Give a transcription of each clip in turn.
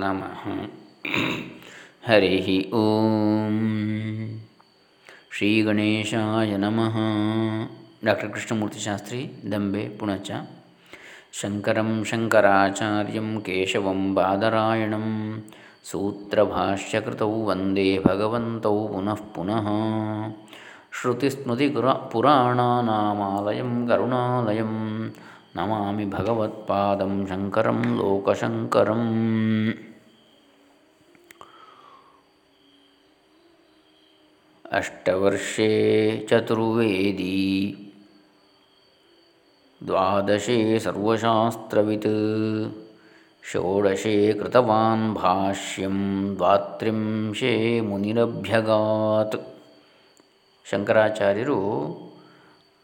ನಮಃ ಹರಿ ಓಂ ಶ್ರೀ ಗಣೇಶಾಯ ನಮಃ ಡಾಕ್ಟರ್ ಕೃಷ್ಣಮೂರ್ತಿ ಶಾಸ್ತ್ರಿ ದಂಬೆ ಪುಣಚ ಶಂಕರಂ ಶಂಕರಾಚಾರ್ಯಂ ಕೇಶವಂ ಬಾದರಾಯಣಂ ಸೂತ್ರಭಾಷ್ಯಕೃತೌ ವಂದೇ ಭಗವಂತೌ ಪುನಃ ಪುನಃ ಶ್ರುತಿಸ್ಮೃತಿಗುರ ಪುರಾಣಾನಾಮಾಲಯಂ ಕರುಣಾಲಯಂ नमामि भगवत्पादं शङ्करं लोकशङ्करम्। अष्टवर्षे चतुर्वेदी। द्वादशे सर्वशास्त्रवित्। षोडशे कृतवान् भाष्यं। द्वात्रिंशे मुनिरभ्यगात्। शङ्कराचार्यो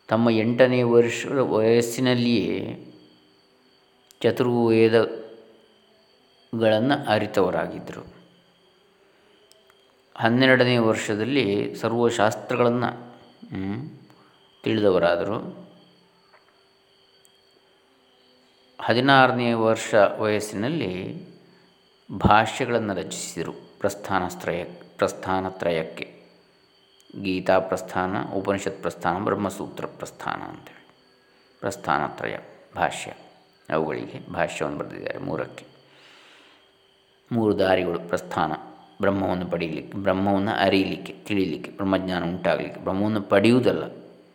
ತಮ್ಮ ಎಂಟನೇ ವರ್ಷ, ವಯಸ್ಸಿನಲ್ಲಿಯೇ ಚತುರ್ವೇದಗಳನ್ನು ಅರಿತವರಾಗಿದ್ದರು. ಹನ್ನೆರಡನೇ ವರ್ಷದಲ್ಲಿ ಸರ್ವಶಾಸ್ತ್ರಗಳನ್ನು ತಿಳಿದವರಾದರು. ಹದಿನಾರನೇ ವರ್ಷ ವಯಸ್ಸಿನಲ್ಲಿ ಭಾಷ್ಯಗಳನ್ನು ರಚಿಸಿದರು ಪ್ರಸ್ಥಾನತ್ರಯ ಪ್ರಸ್ಥಾನತ್ರಯಕ್ಕೆ. ಗೀತಾ ಪ್ರಸ್ಥಾನ ಉಪನಿಷತ್ ಪ್ರಸ್ಥಾನ ಬ್ರಹ್ಮಸೂತ್ರ ಪ್ರಸ್ಥಾನ ಅಂತೇಳಿ. ಪ್ರಸ್ಥಾನತ್ರಯ, ಭಾಷ್ಯ. ಅವುಗಳಿಗೆ ಭಾಷ್ಯವನ್ನು ಬರೆದಿದ್ದಾರೆ ಮೂರಕ್ಕೆ. ಮೂರು ದಾರಿಗಳು ಪ್ರಸ್ಥಾನ. ಬ್ರಹ್ಮವನ್ನು ಪಡೀಲಿಕ್ಕೆ ಬ್ರಹ್ಮವನ್ನು ಅರಿಯಲಿಕ್ಕೆ, ತಿಳಿಯಲಿಕ್ಕೆ, ಬ್ರಹ್ಮಜ್ಞಾನ ಉಂಟಾಗಲಿಕ್ಕೆ. ಬ್ರಹ್ಮವನ್ನು ಪಡೆಯುವುದಲ್ಲ,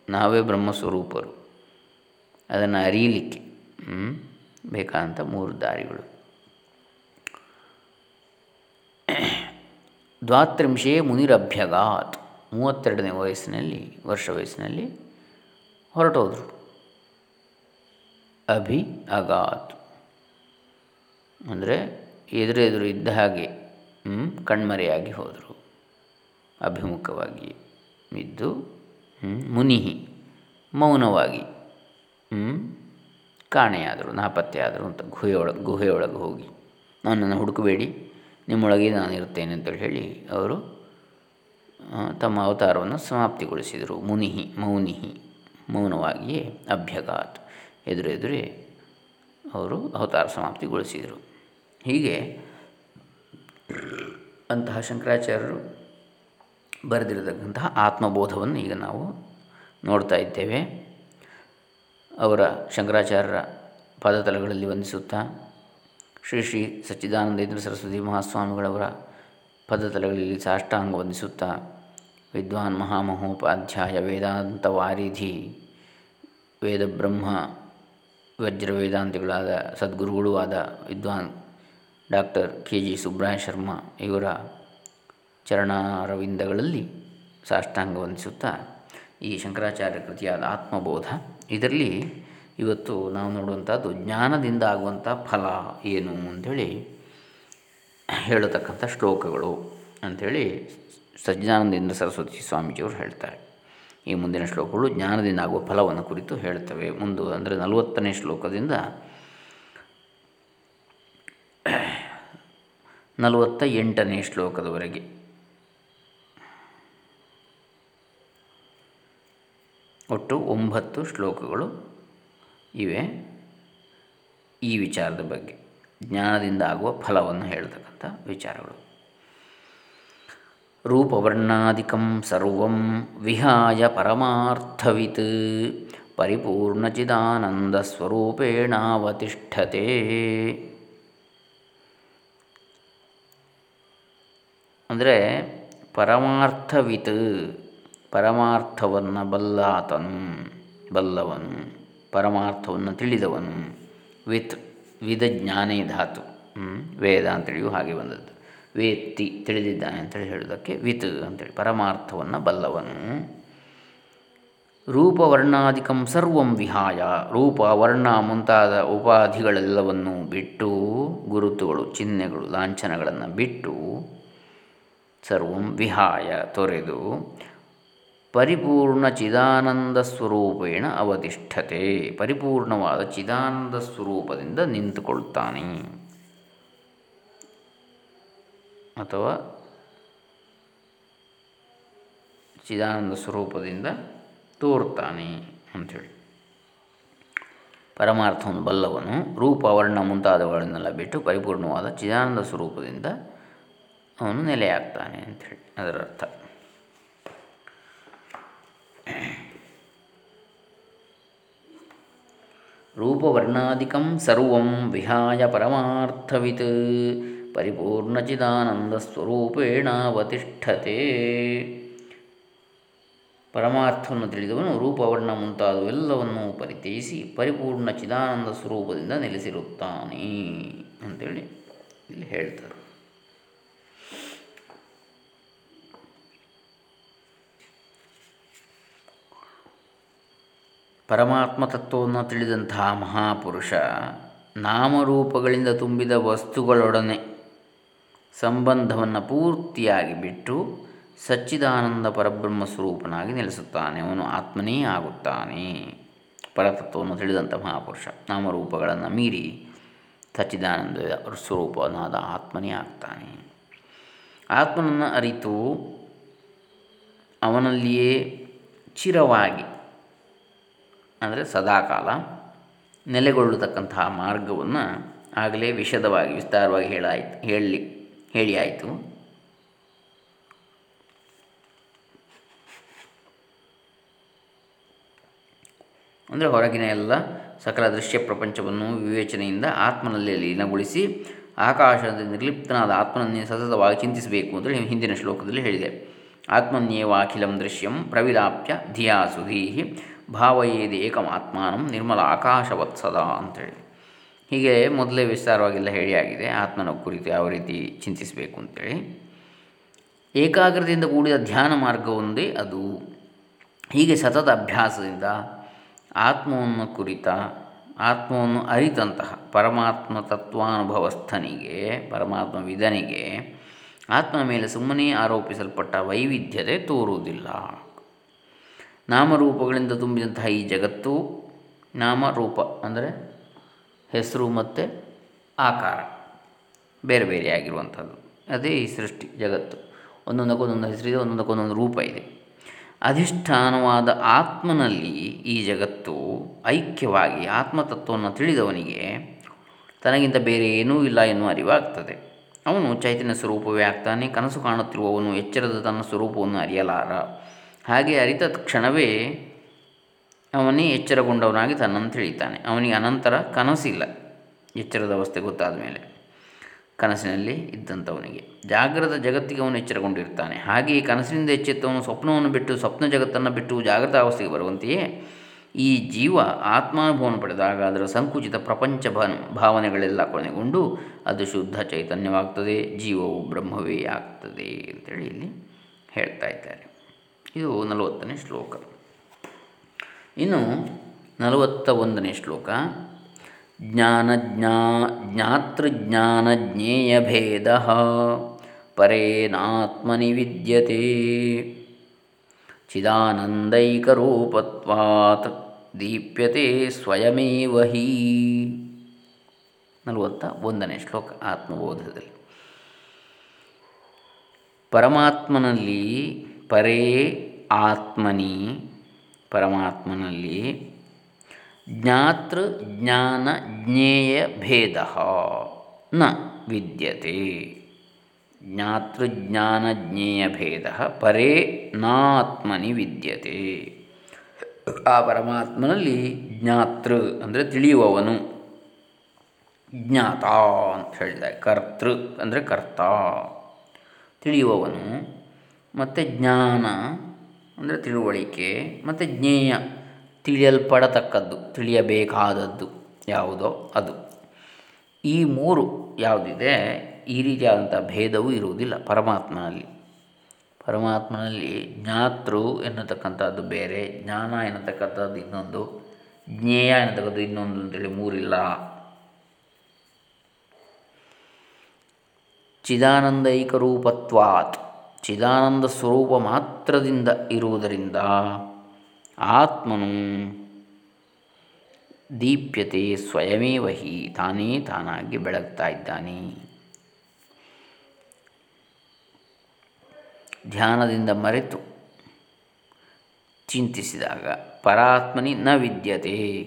ನಾವೇ ಬ್ರಹ್ಮಸ್ವರೂಪರು. ಅದನ್ನು ಅರಿಯಲಿಕ್ಕೆ ಬೇಕಾದಂಥ ಮೂರು ದಾರಿಗಳು. ದ್ವಾತ್ರಿಂಶೇ ಮುನಿರಭ್ಯಗಾತ್. ಮೂವತ್ತೆರಡನೇ ವಯಸ್ಸಿನಲ್ಲಿ, ವರ್ಷ ವಯಸ್ಸಿನಲ್ಲಿ ಹೊರಟೋದ್ರು. ಅಭಿ ಅಗಾತ್ ಅಂದರೆ ಎದುರೆದುರು ಇದ್ದ ಹಾಗೆ ಕಣ್ಮರೆಯಾಗಿ ಹೋದರು. ಅಭಿಮುಖವಾಗಿ ಇದ್ದು ಮುನಿಹಿ, ಮೌನವಾಗಿ ಕಾಣೆಯಾದರು, ನಾಪತ್ತೆಯಾದರು ಅಂತ ಗುಹೆಯೊಳಗೆ ಗುಹೆಯೊಳಗೆ ಹೋಗಿ, ನನ್ನನ್ನು ಹುಡುಕಬೇಡಿ, ನಿಮ್ಮೊಳಗೆ ನಾನು ಇರ್ತೇನೆ ಅಂತೇಳಿ ಹೇಳಿ, ಅವರು ತಮ್ಮ ಅವತಾರವನ್ನು ಸಮಾಪ್ತಿಗೊಳಿಸಿದರು. ಮುನಿಹಿ, ಮೌನಿಹಿ, ಮೌನವಾಗಿಯೇ ಅಭ್ಯಗಾತ್. ಎದುರೆದುರೇ ಅವರು ಅವತಾರ ಸಮಾಪ್ತಿಗೊಳಿಸಿದರು. ಹೀಗೆ ಅಂತಹ ಶಂಕರಾಚಾರ್ಯರು ಬರೆದಿರತಕ್ಕಂತಹ ಆತ್ಮಬೋಧವನ್ನು ಈಗ ನಾವು ನೋಡ್ತಾ ಇದ್ದೇವೆ. ಅವರ ಶಂಕರಾಚಾರ್ಯರ ಪದತಲಗಳಲ್ಲಿ ವಂದಿಸುತ್ತಾ ಶ್ರೀ ಶ್ರೀ ಸಚ್ಚಿದಾನಂದೇಂದ್ರ ಸರಸ್ವತಿ ಮಹಾಸ್ವಾಮಿಗಳವರ ಪದತಲಗಳಲ್ಲಿ ಸಾಷ್ಟಾಂಗ ವಂದಿಸುತ್ತಾ ವಿದ್ವಾನ್ ಮಹಾಮಹೋಪಾಧ್ಯಾಯ ವೇದಾಂತ ವಾರಿಧಿ, ವೇದಬ್ರಹ್ಮ, ವಜ್ರ ವೇದಾಂತಿಗಳಾದ ಸದ್ಗುರುಗಳೂ ಆದ ವಿದ್ವಾನ್ doctor K G Subraya Sharma ಇವರ ಚರಣಾರವಿಂದಗಳಲ್ಲಿ ಸಾಷ್ಟಾಂಗ ವಂದಿಸುತ್ತಾ ಈ ಶಂಕರಾಚಾರ್ಯ ಕೃತಿಯಾದ ಆತ್ಮಬೋಧ. ಇದರಲ್ಲಿ ಇವತ್ತು ನಾವು ನೋಡುವಂಥದ್ದು ಜ್ಞಾನದಿಂದ ಆಗುವಂಥ ಫಲ ಏನು ಅಂಥೇಳಿ ಹೇಳತಕ್ಕಂಥ ಶ್ಲೋಕಗಳು ಅಂಥೇಳಿ ಸಜ್ಜಾನಂದೇಂದ್ರ ಸರಸ್ವತಿ ಸ್ವಾಮೀಜಿಯವರು ಹೇಳ್ತಾರೆ. ಈ ಮುಂದಿನ ಶ್ಲೋಕಗಳು ಜ್ಞಾನದಿಂದ ಆಗುವ ಫಲವನ್ನು ಕುರಿತು ಹೇಳ್ತವೆ. ಮುಂದು ಅಂದರೆ ನಲವತ್ತನೇ ಶ್ಲೋಕದಿಂದ ನಲವತ್ತ ಎಂಟನೇ ಶ್ಲೋಕದವರೆಗೆ. ಒಟ್ಟು ಒಂಬತ್ತು ಶ್ಲೋಕಗಳು ಇವೆ ಈ ವಿಚಾರದ ಬಗ್ಗೆ. ಜ್ಞಾನದಿಂದ ಆಗುವ ಫಲವನ್ನು ಹೇಳ್ತಕ್ಕಂಥ ವಿಚಾರಗಳು. ರೂಪವರ್ಣಾದಿಕಂ ಸರ್ವಂ ವಿಹಾಯ ಪರಮಾರ್ಥವಿತ್ ಪರಿಪೂರ್ಣಚಿದಾನಂದ ಸ್ವರೂಪೇಣಾವತಿಷ್ಠತೆ ಅಂದರೆ ಪರಮಾರ್ಥವಿತ್ ಪರಮಾರ್ಥವನ್ನು ಬಲ್ಲಾತನು, ಬಲ್ಲವನು, ಪರಮಾರ್ಥವನ್ನು ತಿಳಿದವನು ವಿತ್ ವಿಧ ಜ್ಞಾನೇ ಧಾತು. ವೇದ ಅಂತೇಳಿಯೂ ಹಾಗೆ ಬಂದದ್ದು. ವೇತ್ತಿ ತಿಳಿದಿದ್ದಾನೆ ಅಂತೇಳಿ ಹೇಳೋದಕ್ಕೆ ವಿತ್ ಅಂತೇಳಿ, ಪರಮಾರ್ಥವನ್ನು ಬಲ್ಲವನು. ರೂಪವರ್ಣಾಧಿಕಂ ಸರ್ವಂ ವಿಹಾಯ. ರೂಪ, ವರ್ಣ ಮುಂತಾದ ಉಪಾಧಿಗಳೆಲ್ಲವನ್ನು ಬಿಟ್ಟು ಗುರುತುಗಳು, ಚಿಹ್ನೆಗಳು, ಲಾಂಛನಗಳನ್ನು ಬಿಟ್ಟು ಸರ್ವಂ ವಿಹಾಯ ತೊರೆದು ಪರಿಪೂರ್ಣ ಚಿದಾನಂದ ಸ್ವರೂಪೇಣ ಅವತಿಷ್ಠತೆ. ಪರಿಪೂರ್ಣವಾದ ಚಿದಾನಂದ ಸ್ವರೂಪದಿಂದ ನಿಂತುಕೊಳ್ತಾನೆ. ಅಥವಾ ಚಿದಾನಂದ ಸ್ವರೂಪದಿಂದ ತೋರ್ತಾನೆ ಅಂಥೇಳಿ. ಪರಮಾರ್ಥವನ್ನು ಬಲ್ಲವನು ರೂಪ ವರ್ಣ ಮುಂತಾದವುಗಳನ್ನೆಲ್ಲ ಬಿಟ್ಟು ಪರಿಪೂರ್ಣವಾದ ಚಿದಾನಂದ ಸ್ವರೂಪದಿಂದ ಅವನು ನೆಲೆಯಾಗ್ತಾನೆ ಅಂಥೇಳಿ, ಅದರ ಅರ್ಥ. ರೂಪವರ್ಣಾದಿಕಂ ಸರ್ವಂ ವಿಹಾಯ ಪರಮಾರ್ಥವಿತ್. ಪರಿಪೂರ್ಣಚಿದಾನಂದಸ್ವರೂಪೇಣಾವತಿಷ್ಠತೆ ಪರಮಾರ್ಥವನ್ನು ತಿಳಿದವನು ರೂಪವರ್ಣ ಮುಂತಾದವೆಲ್ಲವನ್ನೂ ಪರಿಚಯಿಸಿ ಪರಿಪೂರ್ಣ ಚಿದಾನಂದ ಸ್ವರೂಪದಿಂದ ನೆಲೆಸಿರುತ್ತಾನೆ ಅಂತೇಳಿ ಇಲ್ಲಿ ಹೇಳ್ತಾರೆ. ಪರಮಾತ್ಮ ತತ್ವವನ್ನು ತಿಳಿದಂತಹ ಮಹಾಪುರುಷ ನಾಮರೂಪಗಳಿಂದ ತುಂಬಿದ ವಸ್ತುಗಳೊಡನೆ ಸಂಬಂಧವನ್ನು ಪೂರ್ತಿಯಾಗಿ ಬಿಟ್ಟು ಸಚ್ಚಿದಾನಂದ ಪರಬ್ರಹ್ಮ ಸ್ವರೂಪನಾಗಿ ನೆಲೆಸುತ್ತಾನೆ. ಅವನು ಆತ್ಮನೇ ಆಗುತ್ತಾನೆ. ಪರತತ್ವವನ್ನು ತಿಳಿದಂಥ ಮಹಾಪುರುಷ. ನಾಮರೂಪಗಳನ್ನು ಮೀರಿ ಸಚ್ಚಿದಾನಂದ ಸ್ವರೂಪನಾದ ಆತ್ಮನೇ ಆಗ್ತಾನೆ. ಆತ್ಮನನ್ನು ಅರಿತು ಅವನಲ್ಲಿಯೇ ಚಿರವಾಗಿ, ಅಂದರೆ ಸದಾಕಾಲ ನೆಲೆಗೊಳ್ಳತಕ್ಕಂತಹ ಮಾರ್ಗವನ್ನು ಆಗಲೇ ವಿಷದವಾಗಿ ವಿಸ್ತಾರವಾಗಿ ಹೇಳಾಯ್ತು ಹೇಳಿ ಹೇಳಿ ಆಯಿತು. ಅಂದರೆ ಹೊರಗಿನ ಎಲ್ಲ ಸಕಲ ದೃಶ್ಯ ಪ್ರಪಂಚವನ್ನು ವಿವೇಚನೆಯಿಂದ ಆತ್ಮನಲ್ಲಿ ಲೀನಗೊಳಿಸಿ ಆಕಾಶದ ನಿರ್ಲಿಪ್ತನಾದ ಆತ್ಮನನ್ನೇ ಸತತವಾಗಿ ಚಿಂತಿಸಬೇಕು ಅಂತ ಹಿಂದಿನ ಶ್ಲೋಕದಲ್ಲಿ ಹೇಳಿದೆ. ಆತ್ಮನ್ಯೇವ ಅಖಿಲಂ ದೃಶ್ಯಂ ಪ್ರವಿಲಾಪ್ಯ ಧಿಯಾ ಸುಧೀಹಿ ಭಾವಯೇದಿ ಏಕಮಾತ್ಮಾನಂ ನಿರ್ಮಲ ಆಕಾಶವತ್ಸದ ಅಂತೇಳಿ ಹೀಗೆ ಮೊದಲೇ ವಿಸ್ತಾರವಾಗಿಲ್ಲ ಹೇಳಿ ಆಗಿದೆ. ಆತ್ಮನ ಕುರಿತು ಯಾವ ರೀತಿ ಚಿಂತಿಸಬೇಕು ಅಂತೇಳಿ. ಏಕಾಗ್ರತೆಯಿಂದ ಕೂಡಿದ ಧ್ಯಾನ ಮಾರ್ಗವೊಂದೇ ಅದು. ಹೀಗೆ ಸತತ ಅಭ್ಯಾಸದಿಂದ ಆತ್ಮವನ್ನು ಕುರಿತ, ಆತ್ಮವನ್ನು ಅರಿತಂತಹ ಪರಮಾತ್ಮ ತತ್ವಾನುಭವಸ್ಥನಿಗೆ, ಪರಮಾತ್ಮ ವಿಧನಿಗೆ ಆತ್ಮನ ಮೇಲೆ ಸುಮ್ಮನೆ ಆರೋಪಿಸಲ್ಪಟ್ಟ ವೈವಿಧ್ಯತೆ ತೋರುವುದಿಲ್ಲ. ನಾಮರೂಪಗಳಿಂದ ತುಂಬಿದಂತಹ ಈ ಜಗತ್ತು ನಾಮರೂಪ ಅಂದರೆ ಹೆಸರು ಮತ್ತು ಆಕಾರ. ಬೇರೆ ಬೇರೆ ಆಗಿರುವಂಥದ್ದು. ಅದೇ ಈ ಸೃಷ್ಟಿ, ಜಗತ್ತು. ಒಂದೊಂದಕ್ಕೊಂದೊಂದು ಹೆಸರಿದೆ ಒಂದೊಂದಕ್ಕೊಂದೊಂದು ರೂಪ ಇದೆ. ಅಧಿಷ್ಠಾನವಾದ ಆತ್ಮನಲ್ಲಿ ಈ ಜಗತ್ತು ಐಕ್ಯವಾಗಿ ಆತ್ಮತತ್ವವನ್ನು ತಿಳಿದವನಿಗೆ ತನಗಿಂತ ಬೇರೆ ಏನೂ ಇಲ್ಲ ಎನ್ನುವ ಅರಿವಾಗ್ತದೆ. ಅವನು ಚೈತನ್ಯ ಸ್ವರೂಪವೇ ಆಗ್ತಾನೆ, ಕನಸು ಕಾಣುತ್ತಿರುವವನು ಎಚ್ಚರದ ತನ್ನ ಸ್ವರೂಪವನ್ನು ಅರಿಯಲಾರ. ಹಾಗೆ ಅರಿತ ಕ್ಷಣವೇ ಅವನೇ ಎಚ್ಚರಗೊಂಡವನಾಗಿ ತನ್ನನ್ನು ತಿಳಿತಾನೆ ಅವನಿಗೆ ಅನಂತರ ಕನಸಿಲ್ಲ. ಎಚ್ಚರದ ಅವಸ್ಥೆ ಗೊತ್ತಾದ ಮೇಲೆ ಕನಸಿನಲ್ಲಿ ಇದ್ದಂಥವನಿಗೆ ಜಾಗ್ರದ ಜಗತ್ತಿಗೆ ಅವನು ಎಚ್ಚರಗೊಂಡಿರ್ತಾನೆ. ಹಾಗೆಯೇ ಕನಸಿನಿಂದ ಎಚ್ಚೆತ್ತವನು ಸ್ವಪ್ನವನ್ನು ಬಿಟ್ಟು ಸ್ವಪ್ನ ಜಗತ್ತನ್ನು ಬಿಟ್ಟು ಜಾಗೃತ ಅವಸ್ಥೆಗೆ ಬರುವಂತೆಯೇ ಈ ಜೀವ ಆತ್ಮಾನುಭವವನ್ನು ಪಡೆದಾಗ ಅದರ ಸಂಕುಚಿತ ಪ್ರಪಂಚ ಭಾವನೆಗಳೆಲ್ಲ ಕೊನೆಗೊಂಡು ಅದು ಶುದ್ಧ ಚೈತನ್ಯವಾಗ್ತದೆ, ಜೀವವು ಬ್ರಹ್ಮವೇ ಆಗ್ತದೆ ಅಂತೇಳಿ ಇಲ್ಲಿ ಹೇಳ್ತಾ ಇದ್ದಾರೆ. ಇದು ನಲವತ್ತನೇ ಶ್ಲೋಕ. ಇನ್ನು ನಲವತ್ತ ಒಂದನೇ ಶ್ಲೋಕ. ಜ್ಞಾನ ಜ್ಞಾ ಜ್ಞಾತೃಜ್ಞಾನ ಜ್ಞೇಯಭೇದ ಪರೇನಾತ್ಮನಿ ವಿದ್ಯತೆ ಚಿದಾನಂದೈಕರೂಪತ್ವಾತ್ ದೀಪ್ಯತೆ ಸ್ವಯಮೇವ ಹಿ. ನಲವತ್ತ ಒಂದನೇ ಶ್ಲೋಕ ಆತ್ಮಬೋಧದಲ್ಲಿ. ಪರಮಾತ್ಮನಲ್ಲಿ ಪರೇ ಆತ್ಮನಿ ಪರಮಾತ್ಮನಲ್ಲಿ ಜ್ಞಾತೃ ಜ್ಞಾನ ಜ್ಞೇಯ ಭೇದ ನ ವಿದ್ಯತೆ. ಜ್ಞಾತೃಜ್ಞಾನ ಜ್ಞೇಯ ಭೇದ ಪರೇ ನಾತ್ಮನಿ ವಿದ್ಯತೆ. ಆ ಪರಮಾತ್ಮನಲ್ಲಿ ಜ್ಞಾತೃ ಅಂದರೆ ತಿಳಿಯುವವನು. ಜ್ಞಾತ ಅಂತ ಹೇಳಿದೆ ಕರ್ತೃ ಅಂದರೆ ಕರ್ತ. ತಿಳಿಯುವವನು. ಮತ್ತು ಜ್ಞಾನ ಅಂದರೆ ತಿಳುವಳಿಕೆ ಮತ್ತು ಜ್ಞೇಯ, ತಿಳಿಯಲ್ಪಡತಕ್ಕದ್ದು, ತಿಳಿಯಬೇಕಾದದ್ದು ಯಾವುದೋ ಅದು. ಈ ಮೂರು ಯಾವುದಿದೆ, ಈ ರೀತಿಯಾದಂಥ ಭೇದವೂ ಇರುವುದಿಲ್ಲ ಪರಮಾತ್ಮನಲ್ಲಿ. ಪರಮಾತ್ಮನಲ್ಲಿ ಜ್ಞಾತೃ ಎನ್ನತಕ್ಕಂಥದ್ದು ಬೇರೆ, ಜ್ಞಾನ ಎನ್ನತಕ್ಕಂಥದ್ದು ಇನ್ನೊಂದು, ಜ್ಞೇಯ ಎನ್ನತಕ್ಕದ್ದು ಇನ್ನೊಂದು ಅಂತೇಳಿ ಮೂರಿಲ್ಲ. ಚಿದಾನಂದೈಕರೂಪತ್ವಾತ್. ಚಿದಾನಂದ ಸ್ವರೂಪ ಮಾತ್ರದಿಂದ ಇರುವುದರಿಂದ ಆತ್ಮನು ದೀಪ್ಯತೆ ಸ್ವಯಮೇವ ಹಿ ತಾನೇ ತಾನಾಗಿ ಬೆಳಗ್ತಾ ಇದ್ದಾನೆ. ಧ್ಯಾನದಿಂದ ಮರೆತು ಚಿಂತಿಸಿದಾಗ ಪರಾತ್ಮನಿ ನ ವಿದ್ಯತೆ.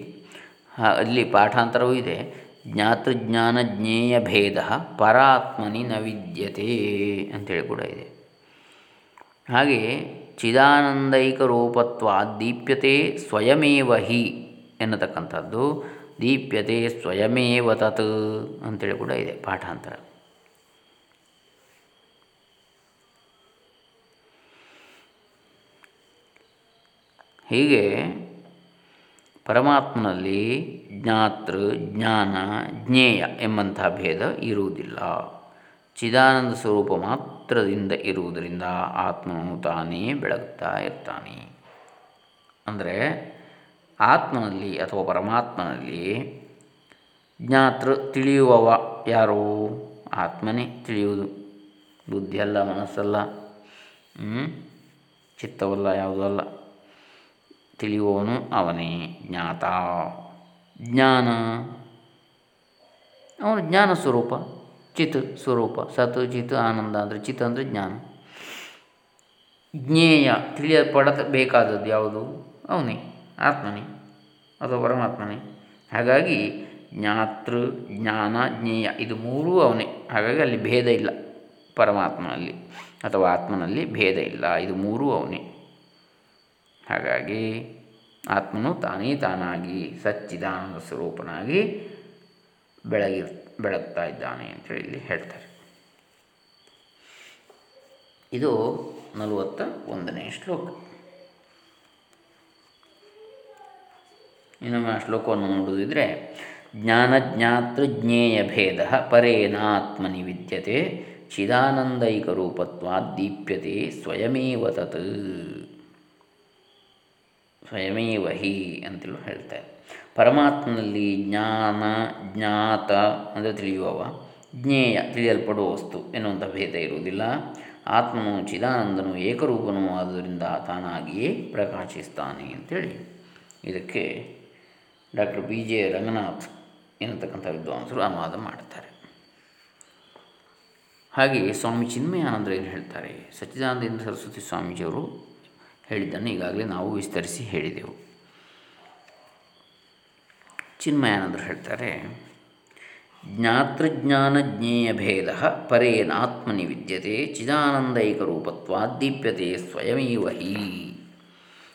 ಅಲ್ಲಿ ಪಾಠಾಂತರವೂ ಇದೆ. ಜ್ಞಾತೃಜ್ಞಾನ ಜ್ಞೇಯ ಭೇದ ಪರಾತ್ಮನಿ ನ ವಿದ್ಯತೆ ಅಂತೇಳಿ ಕೂಡ ಇದೆ. ಹಾಗೆ ಚಿದಾನಂದೈಕ ರೂಪತ್ವ ದೀಪ್ಯತೆ ಸ್ವಯಮೇವ ಹಿ ಎನ್ನತಕ್ಕಂಥದ್ದು, ದೀಪ್ಯತೆ ಸ್ವಯಮೇವ ತತ್ ಅಂತೇಳಿ ಕೂಡ ಇದೆ ಪಾಠಾಂತರ. ಹೀಗೆ ಪರಮಾತ್ಮನಲ್ಲಿ ಜ್ಞಾತೃ, ಜ್ಞಾನ, ಜ್ಞೇಯ ಎಂಬಂತಹ ಭೇದ ಇರುವುದಿಲ್ಲ. ಚಿದಾನಂದ ಸ್ವರೂಪ ಮಾತ್ರದಿಂದ ಇರುವುದರಿಂದ ಆತ್ಮನು ತಾನೇ ಬೆಳಗುತ್ತಾ ಇರ್ತಾನೆ. ಅಂದರೆ ಆತ್ಮನಲ್ಲಿ ಅಥವಾ ಪರಮಾತ್ಮನಲ್ಲಿ ಜ್ಞಾತೃ ತಿಳಿಯುವವ ಯಾರು? ಆತ್ಮನೇ ತಿಳಿಯುವುದು. ಬುದ್ಧಿಯಲ್ಲ ಮನಸ್ಸಲ್ಲ ಚಿತ್ತವಲ್ಲ, ಯಾವುದೂ ಅಲ್ಲ. ತಿಳಿಯುವವನು ಅವನೇ. ಜ್ಞಾತ. ಜ್ಞಾನ. ಅವನು ಜ್ಞಾನ ಸ್ವರೂಪ. ಚಿತ್ ಸ್ವರೂಪ, ಸತ್ ಚಿತ್ ಆನಂದ ಅಂದರೆ ಚಿತ್ ಅಂದರೆ ಜ್ಞಾನ. ಜ್ಞೇಯ ತಿಳಿಯಲ್ಪಡಬೇಕಾದದ್ದು ಯಾವುದು? ಅವನೇ, ಆತ್ಮನೇ ಅಥವಾ ಪರಮಾತ್ಮನೇ. ಹಾಗಾಗಿ ಜ್ಞಾತೃ, ಜ್ಞಾನ, ಜ್ಞೇಯ ಇದು ಮೂರೂ ಅವನೇ. ಹಾಗಾಗಿ ಅಲ್ಲಿ ಭೇದ ಇಲ್ಲ ಪರಮಾತ್ಮನಲ್ಲಿ ಅಥವಾ ಆತ್ಮನಲ್ಲಿ ಭೇದ ಇಲ್ಲ, ಇದು ಮೂರೂ ಅವನೇ. ಹಾಗಾಗಿ ಆತ್ಮನು ತಾನೇ ತಾನಾಗಿ ಸಚ್ಚಿದಾನಂದ ಸ್ವರೂಪನಾಗಿ ಬೆಳಗಿ ಬೆಳಗ್ತಾ ಇದ್ದಾನೆ ಅಂತೇಳಿ ಇಲ್ಲಿ ಹೇಳ್ತಾರೆ. ಇದು ನಲವತ್ತ ಒಂದನೇ ಶ್ಲೋಕ. ಇನ್ನೊಮ್ಮೆ ಆ ಶ್ಲೋಕವನ್ನು ನೋಡುವುದಿದ್ರೆ ಜ್ಞಾನಜ್ಞಾತೃ ಜ್ಞೇಯ ಭೇದ ಪರೇನಾತ್ಮನಿ ವಿದ್ಯತೆ, ಚಿದಾನಂದೈಕ ರೂಪತ್ವ ದೀಪ್ಯತೆ ಸ್ವಯಮೇವ ತತ್. ಸ್ವಯಮೇವ ಹಿ ಅಂತಲೂ ಹೇಳ್ತಾರೆ. ಪರಮಾತ್ಮನಲ್ಲಿ ಜ್ಞಾನ, ಜ್ಞಾತ ಅಂದರೆ ತಿಳಿಯುವವ, ಜ್ಞೇಯ ತಿಳಿಯಲ್ಪಡುವ ವಸ್ತು ಎನ್ನುವಂಥ ಭೇದ ಇರುವುದಿಲ್ಲ. ಆತ್ಮನು ಚಿದಾನಂದನು ಏಕರೂಪನೂ ಆದ್ದರಿಂದ ತಾನಾಗಿಯೇ ಪ್ರಕಾಶಿಸ್ತಾನೆ ಅಂತೇಳಿ ಇದಕ್ಕೆ ಡಾಕ್ಟರ್ ಬಿ ಜೆ ರಂಗನಾಥ್ ಎನ್ನತಕ್ಕಂಥ ವಿದ್ವಾಂಸರು ಅನುವಾದ ಮಾಡ್ತಾರೆ. ಹಾಗೆಯೇ ಸ್ವಾಮಿ ಚಿನ್ಮಯಾನಂದರು ಏನು ಹೇಳ್ತಾರೆ? ಸಚ್ಚಿದಾನಂದ ಸರಸ್ವತಿ ಸ್ವಾಮೀಜಿಯವರು ಹೇಳಿದ್ದನ್ನು ಈಗಾಗಲೇ ನಾವು ವಿಸ್ತರಿಸಿ ಹೇಳಿದೆವು. ಚಿನ್ಮಯಾನಂದರು ಹೇಳ್ತಾರೆ ಜ್ಞಾತೃಜ್ಞಾನ ಜ್ಞೇಯ ಭೇದ ಪರೇನಾತ್ಮನಿ ವಿದ್ಯತೆ ಚಿದಾನಂದೈಕ ದೀಪ್ಯತೆ ಸ್ವಯಮೇವ ಹಿ.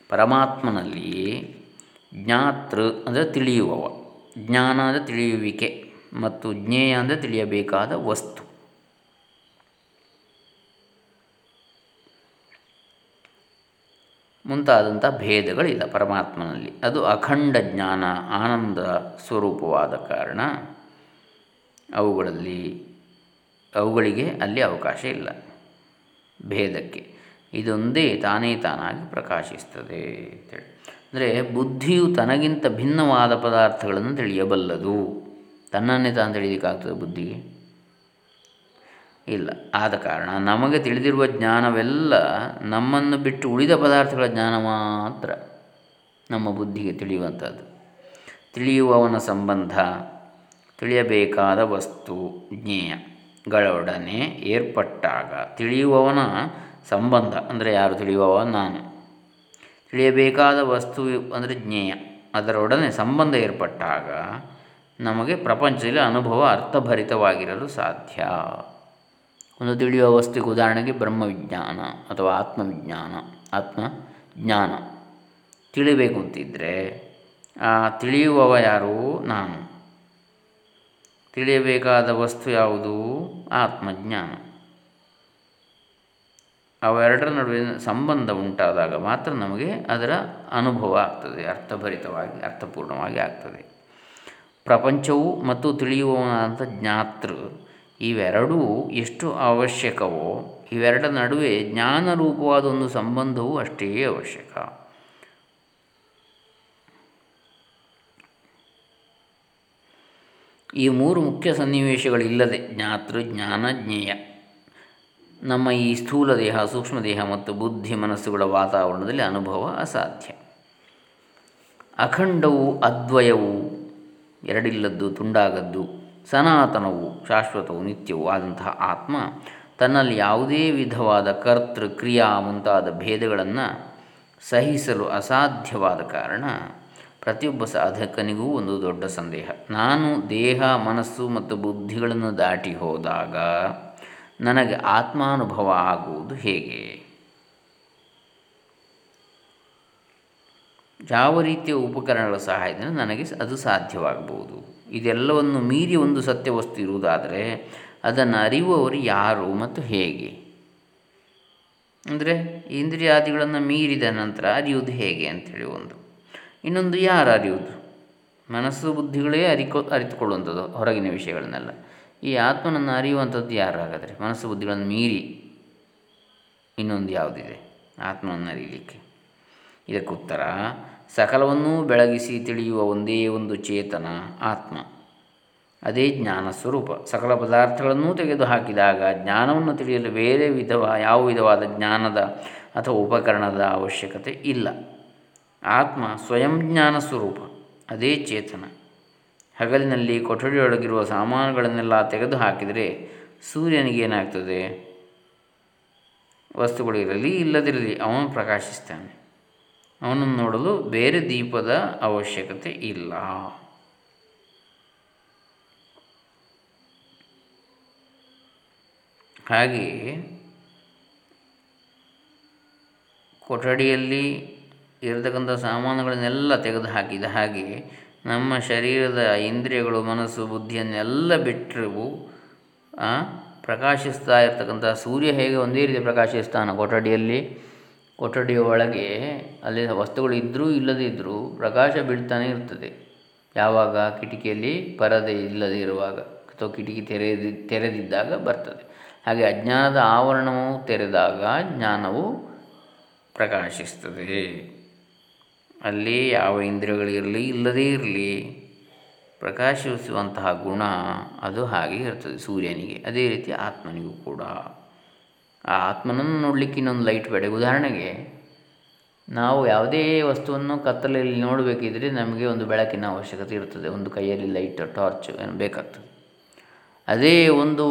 ಪರಮಾತ್ಮನಲ್ಲಿ ಜ್ಞಾತೃ ಅಂದರೆ ತಿಳಿಯುವವ, ಜ್ಞಾನ ಅಂದರೆ ತಿಳಿಯುವಿಕೆ ಮತ್ತು ಜ್ಞೇಯ ಅಂದರೆ ತಿಳಿಯಬೇಕಾದ ವಸ್ತು. ಮುಂತಾದಂಥ ಭೇದಗಳಿಲ್ಲ ಪರಮಾತ್ಮನಲ್ಲಿ. ಅದು ಅಖಂಡ ಜ್ಞಾನ, ಆನಂದ ಸ್ವರೂಪವಾದ ಕಾರಣ ಅವುಗಳಲ್ಲಿ, ಅವುಗಳಿಗೆ ಅಲ್ಲಿ ಅವಕಾಶ ಇಲ್ಲ. ಭೇದಕ್ಕೆ. ಇದೊಂದೇ ತಾನೇ ತಾನಾಗಿ ಪ್ರಕಾಶಿಸ್ತದೆ ಅಂತೇಳಿ ಅಂದರೆ ಬುದ್ಧಿಯು ತನಗಿಂತ ಭಿನ್ನವಾದ ಪದಾರ್ಥಗಳನ್ನು ತಿಳಿಯಬಲ್ಲದು. ತನ್ನನ್ನೇ ತಾನು ತಿಳಿಯಲಿಕ್ಕಾಗ್ತದೆ ಬುದ್ಧಿಗೆ. ಇಲ್ಲ. ಆದ ಕಾರಣ ನಮಗೆ ತಿಳಿದಿರುವ ಜ್ಞಾನವೆಲ್ಲ ನಮ್ಮನ್ನು ಬಿಟ್ಟು ಉಳಿದ ಪದಾರ್ಥಗಳ ಜ್ಞಾನ ಮಾತ್ರ ನಮ್ಮ ಬುದ್ಧಿಗೆ ತಿಳಿಯುವಂಥದ್ದು. ತಿಳಿಯುವವನ ಸಂಬಂಧ, ತಿಳಿಯಬೇಕಾದ ವಸ್ತು ಜ್ಞೇಯಗಳೊಡನೆ ಏರ್ಪಟ್ಟಾಗ ತಿಳಿಯುವವನ ಸಂಬಂಧ, ಅಂದರೆ ಯಾರು ತಿಳಿಯುವವ? ನಾನು. ತಿಳಿಯಬೇಕಾದ ವಸ್ತು ಅಂದರೆ ಜ್ಞೇಯ, ಅದರೊಡನೆ ಸಂಬಂಧ ಏರ್ಪಟ್ಟಾಗ ನಮಗೆ ಪ್ರಪಂಚದಲ್ಲಿ ಅನುಭವ ಅರ್ಥಭರಿತವಾಗಿರಲು ಸಾಧ್ಯ. ಒಂದು ತಿಳಿಯುವ ವಸ್ತುಗೆ ಉದಾಹರಣೆಗೆ ಬ್ರಹ್ಮವಿಜ್ಞಾನ ಅಥವಾ ಆತ್ಮವಿಜ್ಞಾನ ಆತ್ಮ ಜ್ಞಾನ ತಿಳಿಬೇಕು ಅಂತಿದ್ದರೆ ಆ, ತಿಳಿಯುವವ ಯಾರು? ನಾನು. ತಿಳಿಯಬೇಕಾದ ವಸ್ತು ಯಾವುದು? ಆತ್ಮಜ್ಞಾನ. ಅವೆರಡರ ನಡುವೆ ಸಂಬಂಧ ಉಂಟಾದಾಗ ಮಾತ್ರ ನಮಗೆ ಅದರ ಅನುಭವ ಆಗ್ತದೆ, ಅರ್ಥಭರಿತವಾಗಿ, ಅರ್ಥಪೂರ್ಣವಾಗಿ ಆಗ್ತದೆ. ಪ್ರಪಂಚವು ಮತ್ತು ತಿಳಿಯುವವನಾದಂಥ ಜ್ಞಾತೃ ಇವೆರಡೂ ಎಷ್ಟು ಅವಶ್ಯಕವೋ, ಇವೆರಡ ನಡುವೆ ಜ್ಞಾನರೂಪವಾದ ಒಂದು ಸಂಬಂಧವು ಅಷ್ಟೇ ಅವಶ್ಯಕ. ಈ ಮೂರು ಮುಖ್ಯ ಸನ್ನಿವೇಶಗಳಿಲ್ಲದೆ ಜ್ಞಾತೃ, ಜ್ಞಾನ, ಜ್ಞೇಯ. ನಮ್ಮ ಈ ಸ್ಥೂಲ ದೇಹ, ಸೂಕ್ಷ್ಮ ದೇಹ ಮತ್ತು ಬುದ್ಧಿ ಮನಸ್ಸುಗಳ ವಾತಾವರಣದಲ್ಲಿ ಅನುಭವ ಅಸಾಧ್ಯ. ಅಖಂಡವು, ಅದ್ವಯವು, ಎರಡಿಲ್ಲದ್ದು, ತುಂಡಾಗದ್ದು ಸನಾತನವು, ಶಾಶ್ವತವು, ನಿತ್ಯವೂ ಆದಂತಹ ಆತ್ಮ ತನ್ನಲ್ಲಿ ಯಾವುದೇ ವಿಧವಾದ ಕರ್ತೃ, ಕ್ರಿಯಾ ಮುಂತಾದ ಭೇದಗಳನ್ನು ಸಹಿಸಲು ಅಸಾಧ್ಯವಾದ ಕಾರಣ ಪ್ರತಿಯೊಬ್ಬ ಸಾಧಕನಿಗೂ ಒಂದು ದೊಡ್ಡ ಸಂದೇಹ. ನಾನು ದೇಹ, ಮನಸ್ಸು ಮತ್ತು ಬುದ್ಧಿಗಳನ್ನು ದಾಟಿ ಹೋದಾಗ ನನಗೆ ಆತ್ಮಾನುಭವ ಆಗುವುದು ಹೇಗೆ? ಯಾವ ರೀತಿಯ ಉಪಕರಣಗಳ ಸಹಾಯದಿಂದ ನನಗೆ ಅದು ಸಾಧ್ಯವಾಗಬಹುದು? ಇದೆಲ್ಲವನ್ನು ಮೀರಿ ಒಂದು ಸತ್ಯವಸ್ತು ಇರುವುದಾದರೆ ಅದನ್ನು ಅರಿಯುವವರು ಯಾರು ಮತ್ತು ಹೇಗೆ? ಅಂದರೆ ಇಂದ್ರಿಯಾದಿಗಳನ್ನು ಮೀರಿದ ನಂತರ ಅರಿಯುವುದು ಹೇಗೆ ಅಂಥೇಳಿ ಒಂದು. ಇನ್ನೊಂದು ಯಾರು ಅರಿಯುವುದು? ಮನಸ್ಸು ಬುದ್ಧಿಗಳೇ ಅರಿಕೊ, ಅರಿತುಕೊಳ್ಳುವಂಥದ್ದು ಹೊರಗಿನ ವಿಷಯಗಳನ್ನೆಲ್ಲ. ಈ ಆತ್ಮನನ್ನು ಅರಿಯುವಂಥದ್ದು ಯಾರು ಹಾಗಾದರೆ? ಮನಸ್ಸು ಬುದ್ಧಿಗಳನ್ನು ಮೀರಿ ಇನ್ನೊಂದು ಯಾವುದಿದೆ? ಆತ್ಮನನ್ನು ಅರಿಯಲಿಕ್ಕೆ. ಇದಕ್ಕೆ ಉತ್ತರ ಸಕಲವನ್ನೂ ಬೆಳಗಿಸಿ ತಿಳಿಯುವ ಒಂದೇ ಒಂದು ಚೇತನ, ಆತ್ಮ. ಅದೇ ಜ್ಞಾನ ಸ್ವರೂಪ. ಸಕಲ ಪದಾರ್ಥಗಳನ್ನೂ ತೆಗೆದು ಹಾಕಿದಾಗ ಜ್ಞಾನವನ್ನು ತಿಳಿಯಲು ಬೇರೆ ವಿಧವ, ಯಾವ ವಿಧವಾದ ಜ್ಞಾನದ ಅಥವಾ ಉಪಕರಣದ ಅವಶ್ಯಕತೆ ಇಲ್ಲ. ಆತ್ಮ ಸ್ವಯಂ ಜ್ಞಾನ ಸ್ವರೂಪ. ಅದೇ ಚೇತನ. ಹಗಲಿನಲ್ಲಿ ಕೊಠಡಿಯೊಳಗಿರುವ ಸಾಮಾನುಗಳನ್ನೆಲ್ಲ ತೆಗೆದು ಹಾಕಿದರೆ ಸೂರ್ಯನಿಗೆ ಏನಾಗ್ತದೆ? ವಸ್ತುಗಳಿರಲಿ ಇಲ್ಲದಿರಲಿ, ಅವನು ಪ್ರಕಾಶಿಸ್ತಾನೆ. ಅವನನ್ನು ನೋಡಲು ಬೇರೆ ದೀಪದ ಅವಶ್ಯಕತೆ ಇಲ್ಲ. ಹಾಗೆಯೇ ಕೊಠಡಿಯಲ್ಲಿ ಇರತಕ್ಕಂಥ ಸಾಮಾನುಗಳನ್ನೆಲ್ಲ ತೆಗೆದು ಹಾಕಿದ ಹಾಗೆ ನಮ್ಮ ಶರೀರದ ಇಂದ್ರಿಯಗಳು, ಮನಸ್ಸು, ಬುದ್ಧಿಯನ್ನೆಲ್ಲ ಬಿಟ್ಟರು ಪ್ರಕಾಶಿಸ್ತಾ ಇರತಕ್ಕಂಥ ಸೂರ್ಯ ಹೇಗೆ ಒಂದೇ ರೀತಿ ಪ್ರಕಾಶಿಸ್ತಾನ ಕೊಠಡಿಯಲ್ಲಿ ಕೊಠಡಿಯ ಒಳಗೆ ಅಲ್ಲಿ ವಸ್ತುಗಳು ಇದ್ದರೂ ಇಲ್ಲದೇ ಇದ್ದರೂ ಪ್ರಕಾಶ ಬೀಳ್ತಾನೆ ಇರ್ತದೆ. ಯಾವಾಗ? ಕಿಟಕಿಯಲ್ಲಿ ಪರದೆ ಇಲ್ಲದೇ ಇರುವಾಗ ಅಥವಾ ಕಿಟಕಿ ತೆರೆದಿ, ತೆರೆದಿದ್ದಾಗ ಬರ್ತದೆ. ಹಾಗೆ ಅಜ್ಞಾನದ ಆವರಣವು ತೆರೆದಾಗ ಜ್ಞಾನವು ಪ್ರಕಾಶಿಸ್ತದೆ. ಅಲ್ಲಿ ಯಾವ ಇಂದ್ರಿಯಗಳಿರಲಿ ಇಲ್ಲದೇ ಇರಲಿ ಪ್ರಕಾಶಿಸುವಂತಹ ಗುಣ ಅದು ಹಾಗೆ ಇರ್ತದೆ ಸೂರ್ಯನಿಗೆ. ಅದೇ ರೀತಿ ಆತ್ಮನಿಗೂ ಕೂಡ. ಆ ಆತ್ಮನನ್ನು ನೋಡಲಿಕ್ಕೆ ಇನ್ನೊಂದು ಲೈಟ್ ಬೇಡ. ಉದಾಹರಣೆಗೆ, ನಾವು ಯಾವುದೇ ವಸ್ತುವನ್ನು ಕತ್ತಲೆಯಲ್ಲಿ ನೋಡಬೇಕಿದ್ರೆ ನಮಗೆ ಒಂದು ಬೆಳಕಿನ ಅವಶ್ಯಕತೆ ಇರ್ತದೆ ಒಂದು ಕೈಯಲ್ಲಿ ಲೈಟ್ ಟಾರ್ಚ್ ಏನು ಬೇಕಾಗ್ತದೆ. ಅದೇ ಒಂದು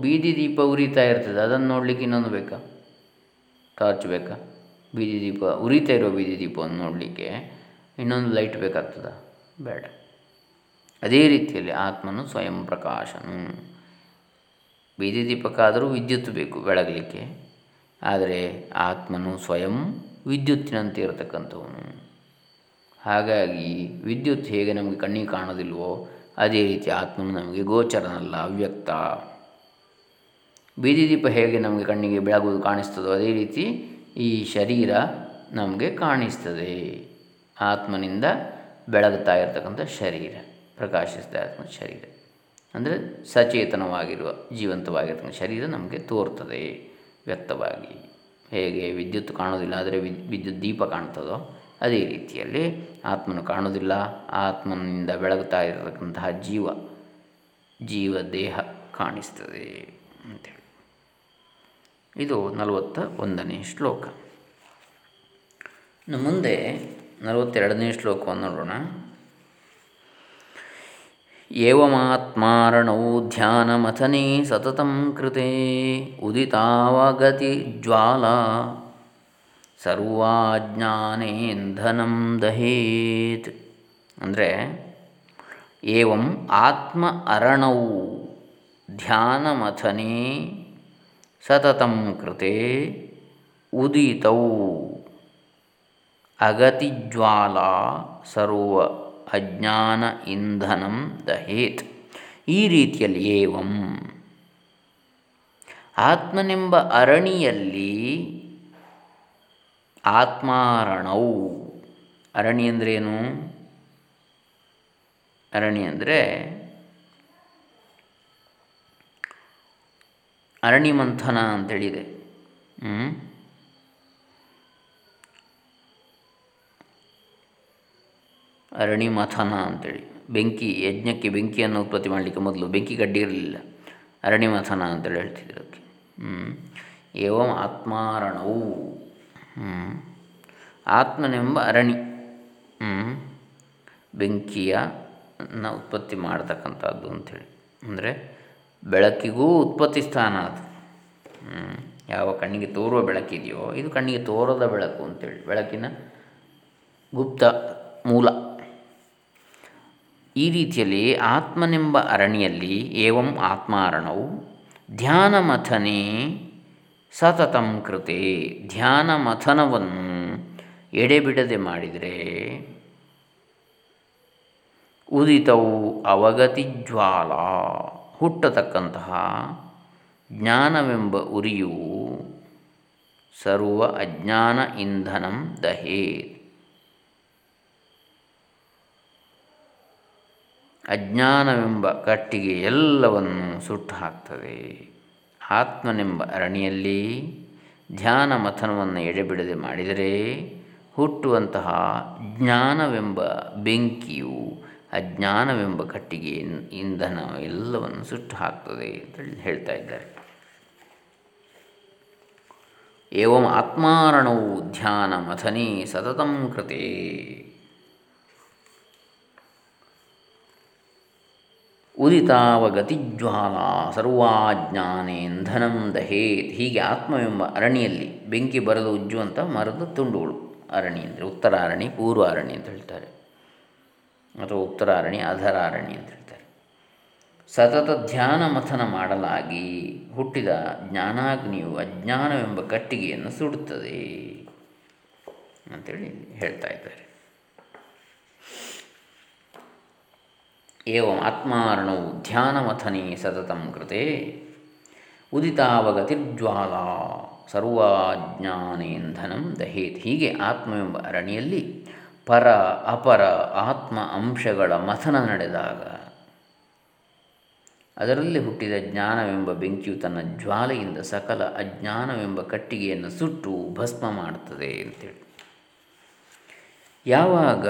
ಬೀದಿ ದೀಪ ಉರಿತಾ ಇರ್ತದೆ. ಅದನ್ನು ನೋಡಲಿಕ್ಕೆ ಇನ್ನೊಂದು ಬೇಕಾ? ಟಾರ್ಚ್ ಬೇಕಾ? ಬೀದಿ ದೀಪ, ಉರಿತಾ ಇರೋ ಬೀದಿ ದೀಪವನ್ನು ನೋಡಲಿಕ್ಕೆ ಇನ್ನೊಂದು ಲೈಟ್ ಬೇಕಾಗ್ತದ? ಬೇಡ. ಅದೇ ರೀತಿಯಲ್ಲಿ ಆತ್ಮನು ಸ್ವಯಂ ಪ್ರಕಾಶನು. ಬೀದಿ ದೀಪಕ್ಕಾದರೂ ವಿದ್ಯುತ್ ಬೇಕು ಬೆಳಗಲಿಕ್ಕೆ. ಆದರೆ ಆತ್ಮನು ಸ್ವಯಂ ವಿದ್ಯುತ್ತಿನಂತೆ ಇರತಕ್ಕಂಥವನು ಹಾಗಾಗಿ ವಿದ್ಯುತ್ ಹೇಗೆ ನಮಗೆ ಕಣ್ಣಿಗೆ ಕಾಣೋದಿಲ್ವೋ, ಅದೇ ರೀತಿ ಆತ್ಮನು ನಮಗೆ ಗೋಚರನಲ್ಲ, ಅವ್ಯಕ್ತ. ಬೀದಿ ದೀಪ ಹೇಗೆ ನಮಗೆ ಕಣ್ಣಿಗೆ ಬೆಳಗುವುದು ಕಾಣಿಸ್ತದೋ, ಅದೇ ರೀತಿ ಈ ಶರೀರ ನಮಗೆ ಕಾಣಿಸ್ತದೆ. ಆತ್ಮನಿಂದ ಬೆಳಗುತ್ತಾ ಇರತಕ್ಕಂಥ ಶರೀರ ಪ್ರಕಾಶಿಸ್ತಾ ಇರ್ತಕ್ಕಂಥ ಶರೀರ. ಅಂದರೆ ಸಚೇತನವಾಗಿರುವ ಜೀವಂತವಾಗಿರ್ತಕ್ಕಂಥ ಶರೀರ ನಮಗೆ ತೋರ್ತದೆ ವ್ಯಕ್ತವಾಗಿ. ಹೇಗೆ ವಿದ್ಯುತ್ ಕಾಣೋದಿಲ್ಲ ಆದರೆ ವಿದ್ಯುತ್ ದೀಪ ಕಾಣ್ತದೋ ಅದೇ ರೀತಿಯಲ್ಲಿ ಆತ್ಮನು ಕಾಣೋದಿಲ್ಲ ಆತ್ಮನಿಂದ ಬೆಳಗುತ್ತಾ ಇರತಕ್ಕಂತಹ ಜೀವ ಜೀವ ದೇಹ ಕಾಣಿಸ್ತದೆ ಅಂತೇಳಿ. ಇದು ನಲವತ್ತ ಒಂದನೇ ಶ್ಲೋಕ. ಇನ್ನು ಮುಂದೆ ನಲವತ್ತೆರಡನೇ ಶ್ಲೋಕವನ್ನು ನೋಡೋಣ. ಏವಮಾತ್ಮಾರಣೌ ಧ್ಯಾನಮಥನೆ ಸತತಂ ಕೃತೆ ಉದಿತಾವಗತಿ ಜ್ವಾಲಾ ಸರ್ವಾಜ್ಞಾನೇಂಧನಂ ದಹೇತ್. ಅಂದರೆ ಏವಂ ಆತ್ಮ ಅರಣೌ ಧ್ಯಾನಮಥನೆ ಸತತಂ ಕೃತೆ ಉದಿತೌ. ಅಗತಿಜ್ವಾಲಾ ಸರ್ವ ಅಜ್ಞಾನ ಇಂಧನಂ ದಹೇತ್. ಈ ರೀತಿಯಲ್ಲಿ ಏವಂ. ಆತ್ಮನೆಂಬ ಅರಣಿಯಲ್ಲಿ ಆತ್ಮಾರಣವು ಅರಣಿ ಅಂದ್ರೇನು ಅರಣಿ ಅಂದರೆ ಅರಣಿ ಮಂಥನ ಅಂತೇಳಿದೆ. ಅರಣಿ ಮಥನ ಅಂತೇಳಿ. ಬೆಂಕಿ, ಯಜ್ಞಕ್ಕೆ ಬೆಂಕಿಯನ್ನು ಉತ್ಪತ್ತಿ ಮಾಡಲಿಕ್ಕೆ ಮೊದಲು ಬೆಂಕಿ ಗಡ್ಡಿ ಇರಲಿಲ್ಲ. ಅರಣಿ ಮಥನ ಅಂತೇಳಿ ಹೇಳ್ತಿದ್ರು ಅದಕ್ಕೆ ಏವಂ ಆತ್ಮಾರಣವು ಆತ್ಮನೆಂಬ ಅರಣಿ. ಬೆಂಕಿಯನ್ನು ಉತ್ಪತ್ತಿ ಮಾಡ್ತಕ್ಕಂಥದ್ದು ಅಂಥೇಳಿ ಅಂದರೆ ಬೆಳಕಿಗೂ ಉತ್ಪತ್ತಿ ಸ್ಥಾನ ಅದು. ಯಾವ ಕಣ್ಣಿಗೆ ತೋರುವ ಬೆಳಕಿದೆಯೋ ಇದು ಕಣ್ಣಿಗೆ ತೋರದ ಬೆಳಕು ಅಂತೇಳಿ. ಬೆಳಕಿನ ಗುಪ್ತ ಮೂಲ. ಈ ರೀತಿಯಲ್ಲಿ ಆತ್ಮನೆಂಬ ಅರಣಿಯಲ್ಲಿ ಏವಂ ಆತ್ಮಾರಣವು ಧ್ಯಾನ ಮಥನೆ ಸತತಂ ಕೃತೆ. ಧ್ಯಾನ ಮಥನವನ್ನು ಎಡೆಬಿಡದೆ ಮಾಡಿದರೆ ಉದಿತವು ಅವಗತಿ ಜ್ವಾಲ. ಹುಟ್ಟತಕ್ಕಂತಹ ಜ್ಞಾನವೆಂಬ ಉರಿಯು ಸರ್ವ ಅಜ್ಞಾನ ಇಂಧನಂ ದಹೇತ್. ಅಜ್ಞಾನವೆಂಬ ಕಟ್ಟಿಗೆ ಎಲ್ಲವನ್ನು ಸುಟ್ಟು ಹಾಕ್ತದೆ ಆತ್ಮನೆಂಬ ಅರಣಿಯಲ್ಲಿ ಧ್ಯಾನ ಮಥನವನ್ನು ಎಡೆಬಿಡದೆ ಮಾಡಿದರೆ ಹುಟ್ಟುವಂತಹ ಜ್ಞಾನವೆಂಬ ಬೆಂಕಿಯು ಅಜ್ಞಾನವೆಂಬ ಕಟ್ಟಿಗೆ ಇಂಧನ ಎಲ್ಲವನ್ನು ಸುಟ್ಟು ಹಾಕ್ತದೆ ಅಂತ ಹೇಳ್ತಾ ಇದ್ದಾರೆ. ಏವಂ ಆತ್ಮಾರಣವು ಧ್ಯಾನ ಮಥನೇ ಸತತಂ ಕೃತೆ. ಉದಿತಾವಗತಿಜ್ವಾಲ ಸರ್ವಾಜ್ಞಾನೇಂಧನಂ ದಹೇತ್ ಹೀಗೆ ಆತ್ಮವೆಂಬ ಅರಣಿಯಲ್ಲಿ ಬೆಂಕಿ ಬರೆದು ಉಜ್ಜುವಂಥ ಮರದ ತುಂಡುಗಳು. ಅರಣಿ ಅಂದರೆ ಉತ್ತರ ಅರಣಿ ಪೂರ್ವ ಅರಣಿ ಅಂತ ಹೇಳ್ತಾರೆ. ಅಥವಾ ಆಧಾರ ಅರಣಿ ಅಂತ ಹೇಳ್ತಾರೆ. ಸತತ ಧ್ಯಾನ ಮಥನ ಮಾಡಲಾಗಿ ಹುಟ್ಟಿದ ಜ್ಞಾನಾಗ್ನಿಯು ಅಜ್ಞಾನವೆಂಬ ಕಟ್ಟಿಗೆಯನ್ನು ಸುಡುತ್ತದೆ ಅಂತೇಳಿ ಹೇಳ್ತಾ ಇದ್ದಾರೆ. ಏವಂ ಆತ್ಮಾರಣವು ಧ್ಯಾನಮಥನೆ ಸತತಂ ಕೃತೆ ಉದಿತಾವಗತಿರ್ಜ್ವಾಲ ಸರ್ವಾಜ್ಞಾನೇಂಧನಂ ದಹೇತ್ ಹೀಗೆ ಆತ್ಮವೆಂಬ ಅರಣಿಯಲ್ಲಿ ಪರ ಅಪರ ಆತ್ಮ ಅಂಶಗಳ ಮಥನ ನಡೆದಾಗ ಅದರಲ್ಲಿ ಹುಟ್ಟಿದ ಜ್ಞಾನವೆಂಬ ಬೆಂಕಿಯು ತನ್ನ ಜ್ವಾಲೆಯಿಂದ ಸಕಲ ಅಜ್ಞಾನವೆಂಬ ಕಟ್ಟಿಗೆಯನ್ನು ಸುಟ್ಟು ಭಸ್ಮ ಮಾಡುತ್ತದೆ ಅಂತೇಳಿ. ಯಾವಾಗ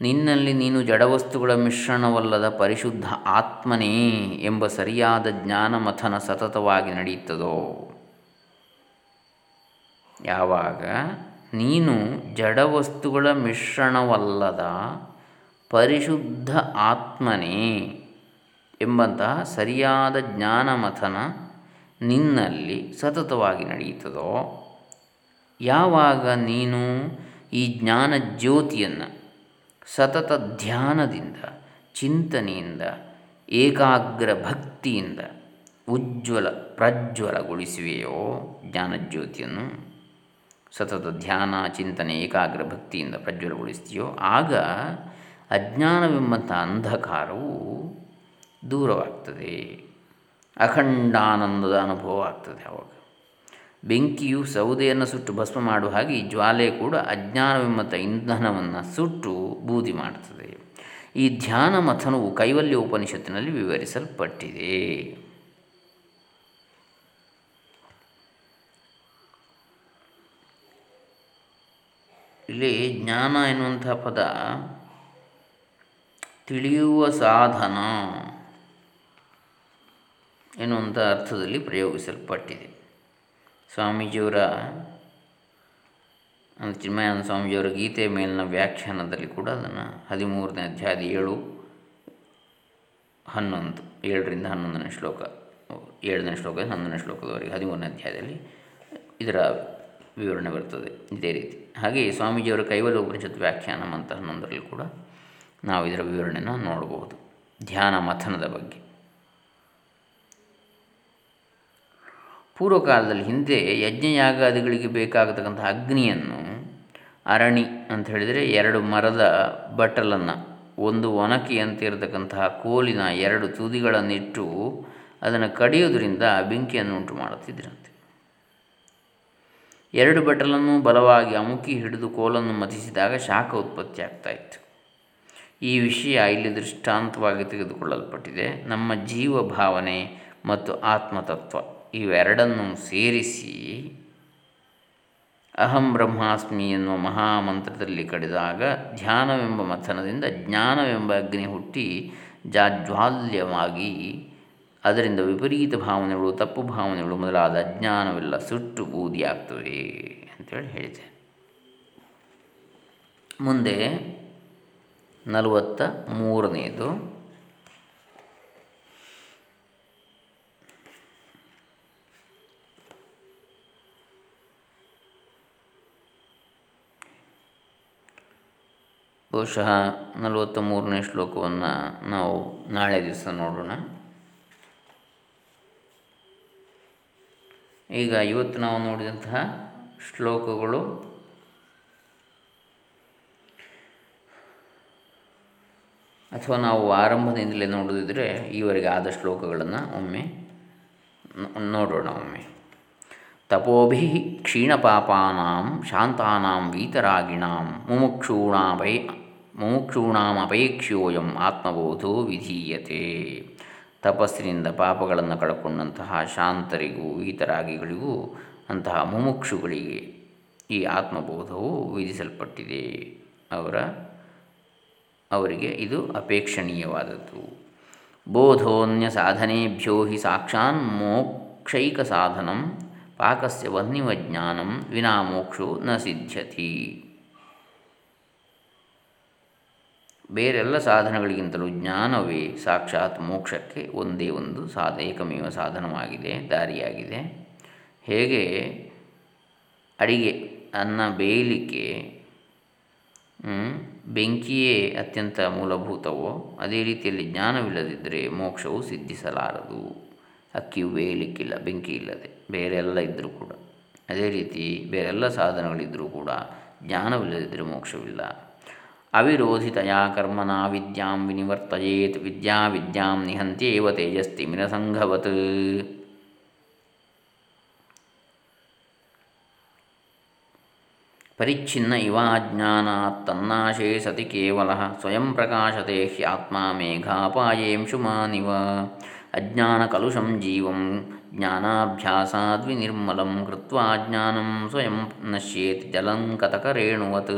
ನಿನ್ನಲ್ಲಿ ನೀನು ಜಡವಸ್ತುಗಳ ಮಿಶ್ರಣವಲ್ಲದ ಪರಿಶುದ್ಧ ಆತ್ಮನೇ ಎಂಬ ಸರಿಯಾದ ಜ್ಞಾನಮಥನ ಸತತವಾಗಿ ನಡೆಯುತ್ತದೋ? ಯಾವಾಗ ನೀನು ಜಡವಸ್ತುಗಳ ಮಿಶ್ರಣವಲ್ಲದ ಪರಿಶುದ್ಧ ಆತ್ಮನೇ ಎಂಬಂತಹ ಸರಿಯಾದ ಜ್ಞಾನಮಥನ ನಿನ್ನಲ್ಲಿ ಸತತವಾಗಿ ನಡೆಯುತ್ತದೋ? ಯಾವಾಗ ನೀನು ಈ ಜ್ಞಾನ ಜ್ಯೋತಿಯನ್ನು ಸತತ ಧ್ಯಾನದಿಂದ, ಚಿಂತನೆಯಿಂದ ಏಕಾಗ್ರ ಭಕ್ತಿಯಿಂದ ಉಜ್ವಲ ಪ್ರಜ್ವಲಗೊಳಿಸುವೆಯೋ ಜ್ಞಾನಜ್ಯೋತಿಯನ್ನು ಸತತ ಧ್ಯಾನ, ಚಿಂತನೆ ಏಕಾಗ್ರ ಭಕ್ತಿಯಿಂದ ಪ್ರಜ್ವಲಗೊಳಿಸ್ತೀಯೋ, ಆಗ ಅಜ್ಞಾನವೆಂಬಂಥ ಅಂಧಕಾರವು ದೂರವಾಗ್ತದೆ. ಅಖಂಡಾನಂದದ ಅನುಭವ ಆಗ್ತದೆ ಆವಾಗ ಬೆಂಕಿಯು ಸೌದೆಯನ್ನು ಸುಟ್ಟು ಭಸ್ಮ ಮಾಡುವ ಹಾಗೆ ಜ್ವಾಲೆ ಕೂಡ ಅಜ್ಞಾನವೆಂಬ ಇಂಧನವನ್ನು ಸುಟ್ಟು ಬೂದಿ ಮಾಡುತ್ತದೆ. ಈ ಧ್ಯಾನ ಮಥನವು ಕೈವಲ್ಯ ಉಪನಿಷತ್ತಿನಲ್ಲಿ ವಿವರಿಸಲ್ಪಟ್ಟಿದೆ. ಇಲ್ಲಿ ಜ್ಞಾನ ಎನ್ನುವಂತಹ ಪದ ತಿಳಿಯುವ ಸಾಧನ ಎನ್ನುವಂಥ ಅರ್ಥದಲ್ಲಿ ಪ್ರಯೋಗಿಸಲ್ಪಟ್ಟಿದೆ. ಸ್ವಾಮೀಜಿಯವರ ಚಿನ್ಮಯಾನಂದ ಸ್ವಾಮೀಜಿಯವರ ಗೀತೆ ಮೇಲಿನ ವ್ಯಾಖ್ಯಾನದಲ್ಲಿ ಕೂಡ ಅದನ್ನು ಹದಿಮೂರನೇ ಅಧ್ಯಾಯದ ಏಳು, ಹನ್ನೊಂದು, ಏಳರಿಂದ ಹನ್ನೊಂದನೇ ಶ್ಲೋಕ, ಏಳನೇ ಶ್ಲೋಕ, ಹನ್ನೊಂದನೇ ಶ್ಲೋಕದವರೆಗೆ, ಹದಿಮೂರನೇ ಅಧ್ಯಾಯದಲ್ಲಿ ಇದರ ವಿವರಣೆ ಬರ್ತದೆ. ಇದೇ ರೀತಿ. ಹಾಗೆ ಸ್ವಾಮೀಜಿಯವರ ಕೈವಲ್ಯ ಉಪನಿಷತ್ ವ್ಯಾಖ್ಯಾನ ಅಂತ ಹನ್ನೊಂದರಲ್ಲಿ ಕೂಡ ನಾವು ಇದರ ವಿವರಣೆಯನ್ನು ನೋಡಬಹುದು. ಧ್ಯಾನ ಮಥನದ ಬಗ್ಗೆ. ಪೂರ್ವಕಾಲದಲ್ಲಿ ಹಿಂದೆ ಯಜ್ಞಯಾಗಾದಿಗಳಿಗೆ ಬೇಕಾಗತಕ್ಕಂಥ ಅಗ್ನಿಯನ್ನು ಅರಣಿ ಅಂತ ಹೇಳಿದರೆ ಎರಡು ಮರದ ಬಟ್ಟಲನ್ನು, ಒಂದು ಒನಕೆಯಂತೆ ಇರತಕ್ಕಂತಹ ಕೋಲಿನ ಎರಡು ತುದಿಗಳನ್ನಿಟ್ಟು ಅದನ್ನು ಕಡಿಯೋದ್ರಿಂದ ಬೆಂಕಿಯನ್ನು ಉಂಟು ಮಾಡುತ್ತಿದ್ದರಂತೆ ಎರಡು ಬಟ್ಟಲನ್ನು ಬಲವಾಗಿ ಅಮುಕಿ ಹಿಡಿದು ಕೋಲನ್ನು ಮತಿಸಿದಾಗ ಶಾಖ ಉತ್ಪತ್ತಿ ಆಗ್ತಾಯಿತ್ತು ಈ ವಿಷಯ ಇಲ್ಲಿ ದೃಷ್ಟಾಂತವಾಗಿ ತೆಗೆದುಕೊಳ್ಳಲ್ಪಟ್ಟಿದೆ. ನಮ್ಮ ಜೀವ ಭಾವನೆ ಮತ್ತು ಆತ್ಮತತ್ವ. ಇವೆರಡನ್ನು ಸೇರಿಸಿ ಅಹಂ ಬ್ರಹ್ಮಾಸ್ಮಿ ಎನ್ನುವ ಮಹಾಮಂತ್ರದಲ್ಲಿ ಕಡಿದಾಗ ಧ್ಯಾನವೆಂಬ ಮಥನದಿಂದ ಜ್ಞಾನವೆಂಬ ಅಗ್ನಿ ಹುಟ್ಟಿ ಜಾಜ್ವಾಲ್ಯವಾಗಿ ಅದರಿಂದ ವಿಪರೀತ ಭಾವನೆಗಳು, ತಪ್ಪು ಭಾವನೆಗಳು ಮೊದಲಾದ ಅಜ್ಞಾನವೆಲ್ಲ ಸುಟ್ಟು ಬೂದಿಯಾಗ್ತವೆ ಅಂತೇಳಿ ಹೇಳಿದೆ. ಮುಂದೆ ನಲವತ್ತ ಮೂರನೆಯದು ಬಹುಶಃ ನಲವತ್ತ ಮೂರನೇ ಶ್ಲೋಕವನ್ನು ನಾವು ನಾಳೆ ದಿವಸ ನೋಡೋಣ. ಈಗ ಇವತ್ತು ನಾವು ನೋಡಿದಂತಹ ಶ್ಲೋಕಗಳು ಅಥವಾ ನಾವು ಆರಂಭದಿಂದಲೇ ನೋಡೋದಿದ್ದರೆ ಈವರೆಗೆ ಆದ ಶ್ಲೋಕಗಳನ್ನು ಒಮ್ಮೆ ನೋಡೋಣ ಒಮ್ಮೆ. ತಪೋಭಿ ಕ್ಷೀಣಪಾಪಾನಾಂ ಶಾಂತಾನಾಂ ವೀತರಾಗಿಣಾಂ ಮುಮುಕ್ಷೂಣಾಪೈ ಮುಮುಕ್ಷೂಣಾಮಪೇಕ್ಷೋಯಂ ಆತ್ಮಬೋಧೋ ವಿಧೀಯತೆ. ತಪಸ್ಸಿನಿಂದ ಪಾಪಗಳನ್ನು ಕಳ್ಕೊಂಡಂತಹ ಶಾಂತರಿಗೂ ಈತರಾಗಿಗಳಿಗೂ ಅಂತಹ ಮುಮುಕ್ಷುಗಳಿಗೆ ಈ ಆತ್ಮಬೋಧವು ವಿಧಿಸಲ್ಪಟ್ಟಿದೆ. ಅವರ, ಅವರಿಗೆ ಇದು ಅಪೇಕ್ಷಣೀಯವಾದದ್ದು. ಬೋಧೋನ್ಯ ಸಾಧನೆಭ್ಯೋ ಹಿ ಸಾಕ್ಷಾನ್ ಮೋಕ್ಷೈಕ ಸಾಧನ ಪಾಕಸ್ಯ ವನ್ನಿವ ಜ್ಞಾನಂ ವಿನಾ ಮೋಕ್ಷೋ ನ ಸಿದ್ಧ್ಯತಿ. ಬೇರೆಲ್ಲ ಸಾಧನಗಳಿಗಿಂತಲೂ ಜ್ಞಾನವೇ ಸಾಕ್ಷಾತ್ ಮೋಕ್ಷಕ್ಕೆ ಒಂದೇ ಒಂದು ಸಾಧ, ಏಕಮೇವ ಸಾಧನವಾಗಿದೆ, ದಾರಿಯಾಗಿದೆ. ಹೇಗೆ ಅಡಿಗೆ, ಅನ್ನ ಬೇಯಲಿಕ್ಕೆ ಬೆಂಕಿಯೇ ಅತ್ಯಂತ ಮೂಲಭೂತವೋ, ಅದೇ ರೀತಿಯಲ್ಲಿ ಜ್ಞಾನವಿಲ್ಲದಿದ್ದರೆ ಮೋಕ್ಷವು ಸಿದ್ಧಿಸಲಾರದು. ಅಕ್ಕಿಯು ಬೇಯಲಿಕ್ಕಿಲ್ಲ, ಬೆಂಕಿ ಇಲ್ಲದೆ, ಬೇರೆಲ್ಲ ಇದ್ದರೂ ಕೂಡ. ಅದೇ ರೀತಿ ಬೇರೆಲ್ಲ ಸಾಧನಗಳಿದ್ದರೂ ಕೂಡ ಜ್ಞಾನವಿಲ್ಲದಿದ್ದರೆ ಮೋಕ್ಷವಿಲ್ಲ. ಅವಿರೋಧಿತಯ ಕರ್ಮನ ವಿದ್ಯಾಂ ವಿನಿವರ್ತಯೇತ್ ವಿದ್ಯಾ ವಿದ್ಯಾಂ ನಿಹಂತ್ಯೇವ ತೇಜಸ್ತಿ ಮಿನಸಂಘವತ್ ಪರಿಚ್ಛಿನ್ನ ಇವಾಜ್ಞಾನಾತ್ ತನ್ನಾಶೇ ಸತಿ ಕೇವಲ ಸ್ವಯಂ ಪ್ರಕಾಶತೆ ಹ್ಯಾತ್ಮ ಮೇಘಾಪಾಯೇಂಶುಮಾನಿವ ಅಜ್ಞಾನಕಲುಷಂ ಜೀವಂ ಜ್ಞಾನಾಭ್ಯಾಸಾದ್ವಿನಿರ್ಮಲಂ ಕೃತ್ವಾ ಜ್ಞಾನಂ ಸ್ವಯಂ ನಶ್ಯೇತ್ ಜಲಂಕತಕರೇಣುವತ್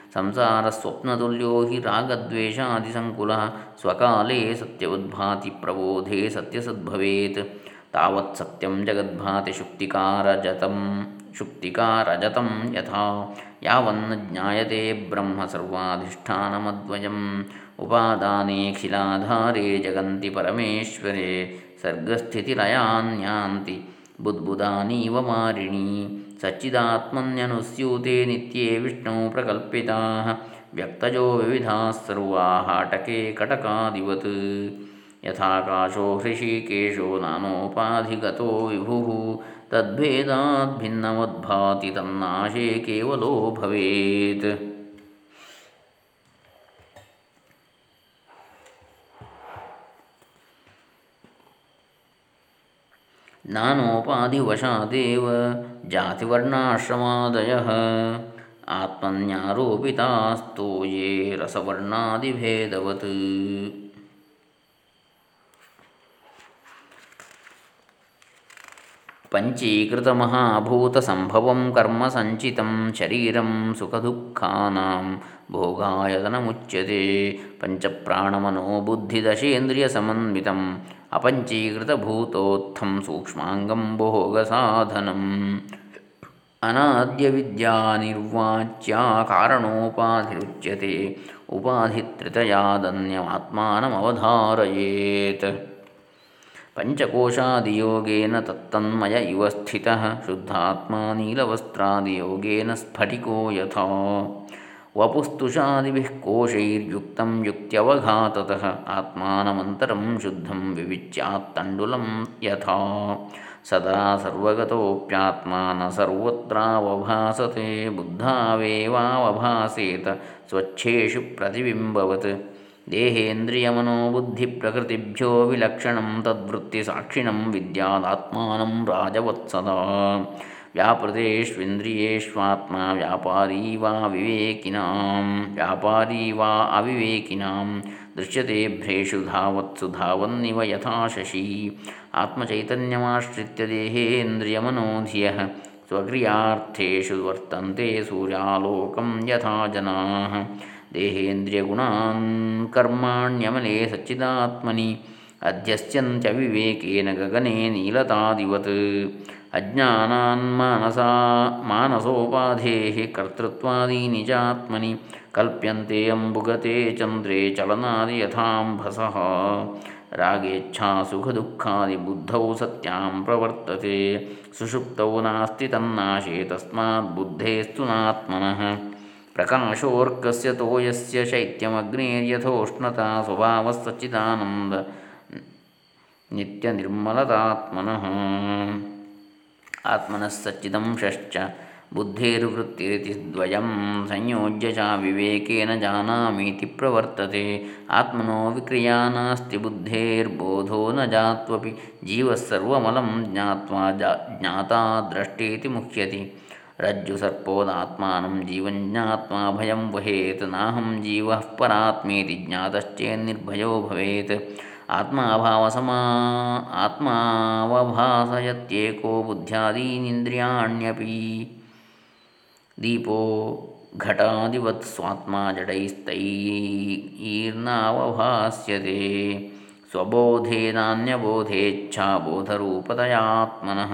ಸಂಸಾರಸ್ವಪ್ನತುಲ್ಯೋ संसारस्वप्नतुल्यो हि रागद्वेषादिसङ्कुलः स्वकाले सत्यवद्भाति प्रबोधे सत्यसद्भवेत्। तावत् सत्यं जगद्भाति शुक्तिकारजतं शुक्तिकारजतं यथा। यावन्न ज्ञायते ब्रह्म सर्वाधिष्ठानमद्वयम्। उपादानेऽखिलाधारे जगन्ति परमेश्वरे। सर्गस्थितिलयान्यान्ति। बुद्बुदानीव मारिणी सच्चिदात्मन्यनुस्यूते नित्ये विष्णु प्रकल्पिताः व्यक्तजो विविधाः सर्वाः टके कटकादिवत्। यथाकाशो हृषिकेशो नानोपाधिगतो विभुः तद्भेदाद्भिन्नमद्भाति तन्नाशे केवलो भवेत्। ನಾನೋಪಾಧಿವಶಾದೇವ ಜಾತಿವರ್ಣಾಶ್ರಮಾದಯ ಆತ್ಮನ್ಯಾರೋಪಿತಾಸ್ತು ಯೇ ರಸವರ್ಣಾದಿಭೇದವತ್ पञ्चीकृतमहाभूतसम्भवं कर्मसञ्चितं शरीरं सुखदुःखानां भोगायतनमुच्यते ಅಪಂಚೀಕೃತಭೂತೋತ್ಥಂ ಸೂಕ್ಷ್ಮಾಂಗಂ ಭೋಗಸಾಧನಂ. ಅನಾದ್ಯ ವಿದ್ಯಾ ನಿರ್ವಾಚ್ಯ ಕಾರಣೋಪಾಧಿರುಚ್ಯತೆ ಉಪಾಧಿತ್ರಿತಯಾದನ್ಯಮಾತ್ಮಾನಮವಧಾರಯೇತ್. ಪಂಚಕೋಶಾದಿಯೋಗೇನ ತತ್ತನ್ಮಯ ಇವ ಸ್ಥಿತ ಶುದ್ಧಾತ್ಮ ನೀಲವಸ್ತ್ರಾದಿಯೋಗೇನ ಸ್ಫಟಿಕೋ ಯಥಾ. ವಪುಸ್ತುಷಾದಿಭಿ ಕೋಶೈರ್ಯುಕ್ತಂ ಯುಕ್ತ್ಯವಘಾತತಃ ಆತ್ಮಾನಮಂತರಂ ಶುದ್ಧಂ ವಿವಿಚ್ಯಾತ್ತಂಡುಲಂ ಯಥಾ ಸದಾ ಸರ್ವಗತೋಪ್ಯಾತ್ಮ ನ ಸರ್ವತ್ರಾವಭಾಸತೆ ಬುದ್ಧಾವೇವಾವಭಾಸೇತ ಸ್ವಚ್ಛೇಷು ಪ್ರತಿಬಿಂಬವತ್ ದೇಹೇಂದ್ರಿಯಮನೋಬುದ್ಧಿಪ್ರಕೃತಿಭ್ಯೋ ವಿಲಕ್ಷಣಂ ತದ್ವೃತ್ತಿಸಾಕ್ಷಿಣಂ ವಿದ್ಯಾದಾತ್ಮಾನಂ ರಾಜವತ್ಸದಾ व्यापृतेष्विन्द्रियेष्वात्मा व्यापारी वा विवेकिना व्यापारी वा अविवेकिनां दृश्यते भ्रेषु धावत्सु धावन्निव यथा शशी। आत्मचैतन्यमाश्रित्य देहेन्द्रियमनोधियः, स्वक्रियार्थेषु वर्तन्ते सूर्यालोकं यथा जनाः। देहेन्द्रियगुणान् कर्माण्यमले सच्चिदात्मनि अध्यस्यन्त्यविवेकेन गगने नीलतादिवत्। अज्ञानान्मानसा मानसोपाधेः कर्तृत्वादीनि चात्मनि कल्प्यन्ते अम्बुगते चन्द्रे चलनादि यथाम्भसः। रागेच्छा सुखदुःखादिबुद्धौ सत्यां प्रवर्तते। सुषुप्तौ नास्ति तन्नाशे तस्माद्बुद्धेस्तु नात्मनः। प्रकाशोऽर्कस्य तोयस्य शैत्यमग्नेर्यथोष्णता स्वभावः नित्यनिर्मलतात्मनः। आत्मनस्सच्चिदंशश्च बुद्धेर्वृत्तिरिति द्वयं संयोज्य च विवेकेन जानामीति प्रवर्तते। आत्मनो विक्रिया नास्ति बुद्धेर्बोधो न जात्वपि। जीवस्सर्वमलं ज्ञात्वा जा ज्ञाता द्रष्टेति मुह्यति। रज्जुसर्पोदात्मानं जीवं ज्ञात्वा भयं वहेत्। नाहं जीवः परात्मेति ज्ञातश्चेन्निर्भयो भवेत्। आत्माभावसमा आत्मावभासयत्येको बुद्ध्यादीनिन्द्रियाण्यपि दीपो घटादिवत् स्वात्मा जडैस्तैर्नावभास्यते स्वबोधेनान्यबोधेच्छा बोधरूपतयात्मनः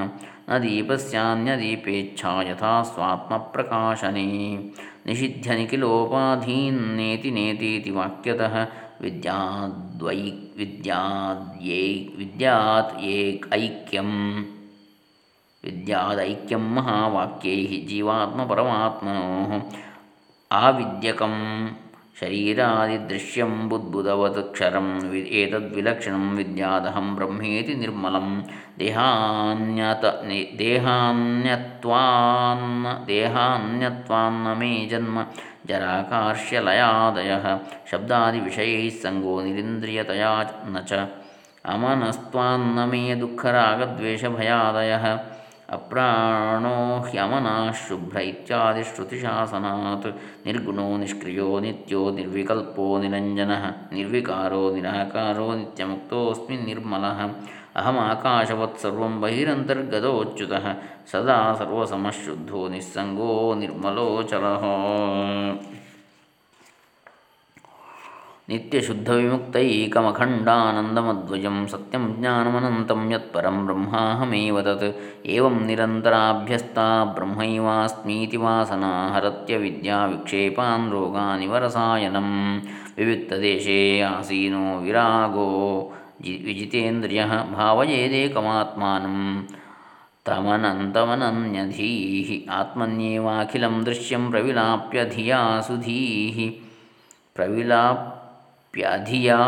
न दीपस्यान्यदीपेच्छा यथा स्वात्मप्रकाशने। निषिध्यनिखिलोपाधीन्नेति नेतीति वाक्यतः विद्याद्वैक् विद्याद्यै विद्यात् एक ऐक्यं विद्यादैक्यं महावाक्यैः जीवात्मपरमात्मनोः आविद्यकम्। ಶರೀರಾದಿದೃಶ್ಯಂ ಬುದ್ಬುಧವತ್ ಕ್ಷರಂ ಏತದ್ವಿಲಕ್ಷಣಂ ವಿದ್ಯಾದಹಂ ಬ್ರಹ್ಮೇತಿ ನಿರ್ಮಲಂ ದೇಹಾನ್ಯತ ದೇಹಾನ್ಯತ್ವಾನ್ನ ದೇಹಾನ್ಯತ್ವಾನ್ನ ಮೇ ಜನ್ಮ ಜರಾಕಾರ್ಷ್ಯಲಯಾದಯ ಶಬ್ದಾದಿವಿಷಯೈः ಸಂಗೋ ನಿರಿಂದ್ರಿಯತಯಾ ನ ಚ ಅಮನಸ್ತ್ವಾನ್ನ ಮೇ ದುಃಖರಾಗದ್ವೇಷಭಯಾದಯಃ ಅಪ್ರಾಣೋ ಹ್ಯಮನಃಶುಭ್ರ ಇತ್ಯಾದಿ ಶ್ರುತಿಶಾಸನಾತ್ ನಿರ್ಗುಣೋ ನಿಷ್ಕ್ರಿಯೋ ನಿತ್ಯೋ ನಿರ್ವಿಕಲ್ಪೋ ನಿರಂಜನ ನಿರ್ವಿಕಾರೋ ನಿರಾಕಾರೋ ನಿತ್ಯಮುಕ್ತೋऽಸ್ಮಿ ನಿರ್ಮಲಃ ಅಹಮಾಕಾಶವತ್ ಸರ್ವಂ ಬಹಿರಂತರ್ಗತೋಚ್ಯುತ ಸದಾ ಸರ್ವಸಮಶುದ್ಧೋ ನಿಸ್ಸಂಗೋ नित्यशुद्धविमुक्तै एकमखण्डानन्दमद्वयं सत्यं ज्ञानमनन्तं यत्परं ब्रह्माहमेव तत् एवं निरन्तराभ्यस्ता ब्रह्मैवास्मीति वासना हरत्य रोगानिवरसायनं विविक्तदेशे आसीनो विरागो जि विजितेन्द्रियः भावयेदेकमात्मानं तमनन्तमनन्यधीः आत्मन्येवाखिलं दृश्यं प्रविलाप्य धिया सुधीः प्रविलाप् ಪ್ಯಧಿಯಾ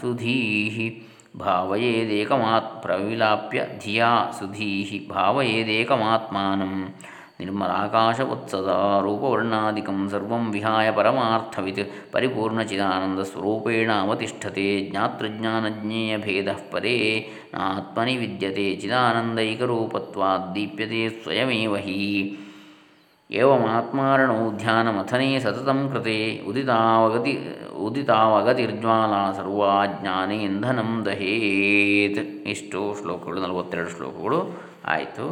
ಸುಧೀಹಿ ಭಾವಯೇದೇಕಮಾತ್ ಪ್ರವಿಲಾಪ್ಯ ಧಿಯಾ ಸುಧೀಹಿ ಭಾವಯೇದೇಕಮಾತ್ಮಾನಂ ನಿರ್ಮಲಾಕಾಶವತ್ಸದ ರೂಪವರ್ಣಾದಿಕಂ ಸರ್ವಂ ವಿಹಾಯ ಪರಮಾರ್ಥವಿತ್ ಪರಿಪೂರ್ಣಚಿದಾನಂದಸ್ವರೂಪೇಣ ಅವತಿಷ್ಠತೆ ಜ್ಞಾತೃಜ್ಞಾನಜ್ಞೇಯಭೇದ ಪದೇ ನಾತ್ಮನಿ ವಿದ್ಯತೆ ಚಿದಾನಂದೈಕರೂಪತ್ವಾದ್ದೀಪ್ಯತೆ ಸ್ವಯಮೇವ ಹಿ ಏವಮಾತ್ಮಾರಣೋ ಧ್ಯಾನಮಥನೇ ಸತತಂ ಕೃತೆ ಉದಿತಾವಗತಿ ಉದಿತಾವಗತಿರ್ಜ್ವಾಲಾ ಸರ್ವಾಜ್ಞಾನೇಂಧನಂ ದಹೇತ್ ಇಷ್ಟು ಶ್ಲೋಕಗಳು ನಲವತ್ತೆರಡು ಶ್ಲೋಕಗಳು ಆಯಿತು.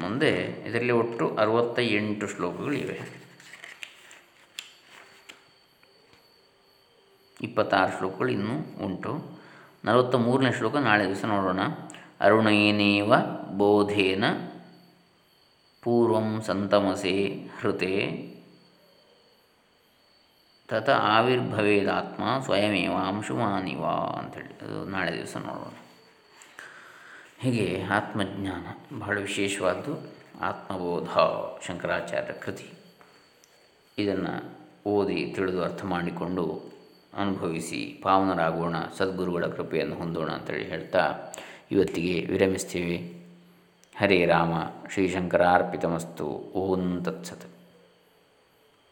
ಮುಂದೆ ಇದರಲ್ಲಿ ಒಟ್ಟು ಅರವತ್ತ ಎಂಟು ಶ್ಲೋಕಗಳಿವೆ ಇಪ್ಪತ್ತಾರು ಶ್ಲೋಕಗಳು ಇನ್ನೂ ಉಂಟು. ನಲವತ್ತ ಮೂರನೇ ಶ್ಲೋಕ ನಾಳೆ ದಿವಸ ನೋಡೋಣ. ಅರುಣೇನೇವ ಬೋಧೇನ ಪೂರ್ವಂ ಸಂತಮಸೆ ಹೃತೆ ತತ ಆವಿರ್ಭವೇದಾತ್ಮ ಸ್ವಯಮೇವ ಅಂಶುಮಾನಿವ ಅಂಥೇಳಿ ಅದು ನಾಳೆ ದಿವಸ ನೋಡೋಣ. ಹೀಗೆ ಆತ್ಮಜ್ಞಾನ ಬಹಳ ವಿಶೇಷವಾದ್ದು. ಆತ್ಮಬೋಧ ಶಂಕರಾಚಾರ್ಯ ಕೃತಿ. ಇದನ್ನು ಓದಿ ತಿಳಿದು ಅರ್ಥ ಮಾಡಿಕೊಂಡು ಅನುಭವಿಸಿ ಪಾವನರಾಗೋಣ, ಸದ್ಗುರುಗಳ ಕೃಪೆಯನ್ನು ಹೊಂದೋಣ ಅಂತೇಳಿ ಹೇಳ್ತಾ ಇವತ್ತಿಗೆ ವಿರಮಿಸ್ತೀವಿ. ಹರೇ ರಾಮ ಶ್ರೀಶಂಕರಾರ್ಪಿತಮಸ್ತು ಓಂ ತತ್ಸತ್.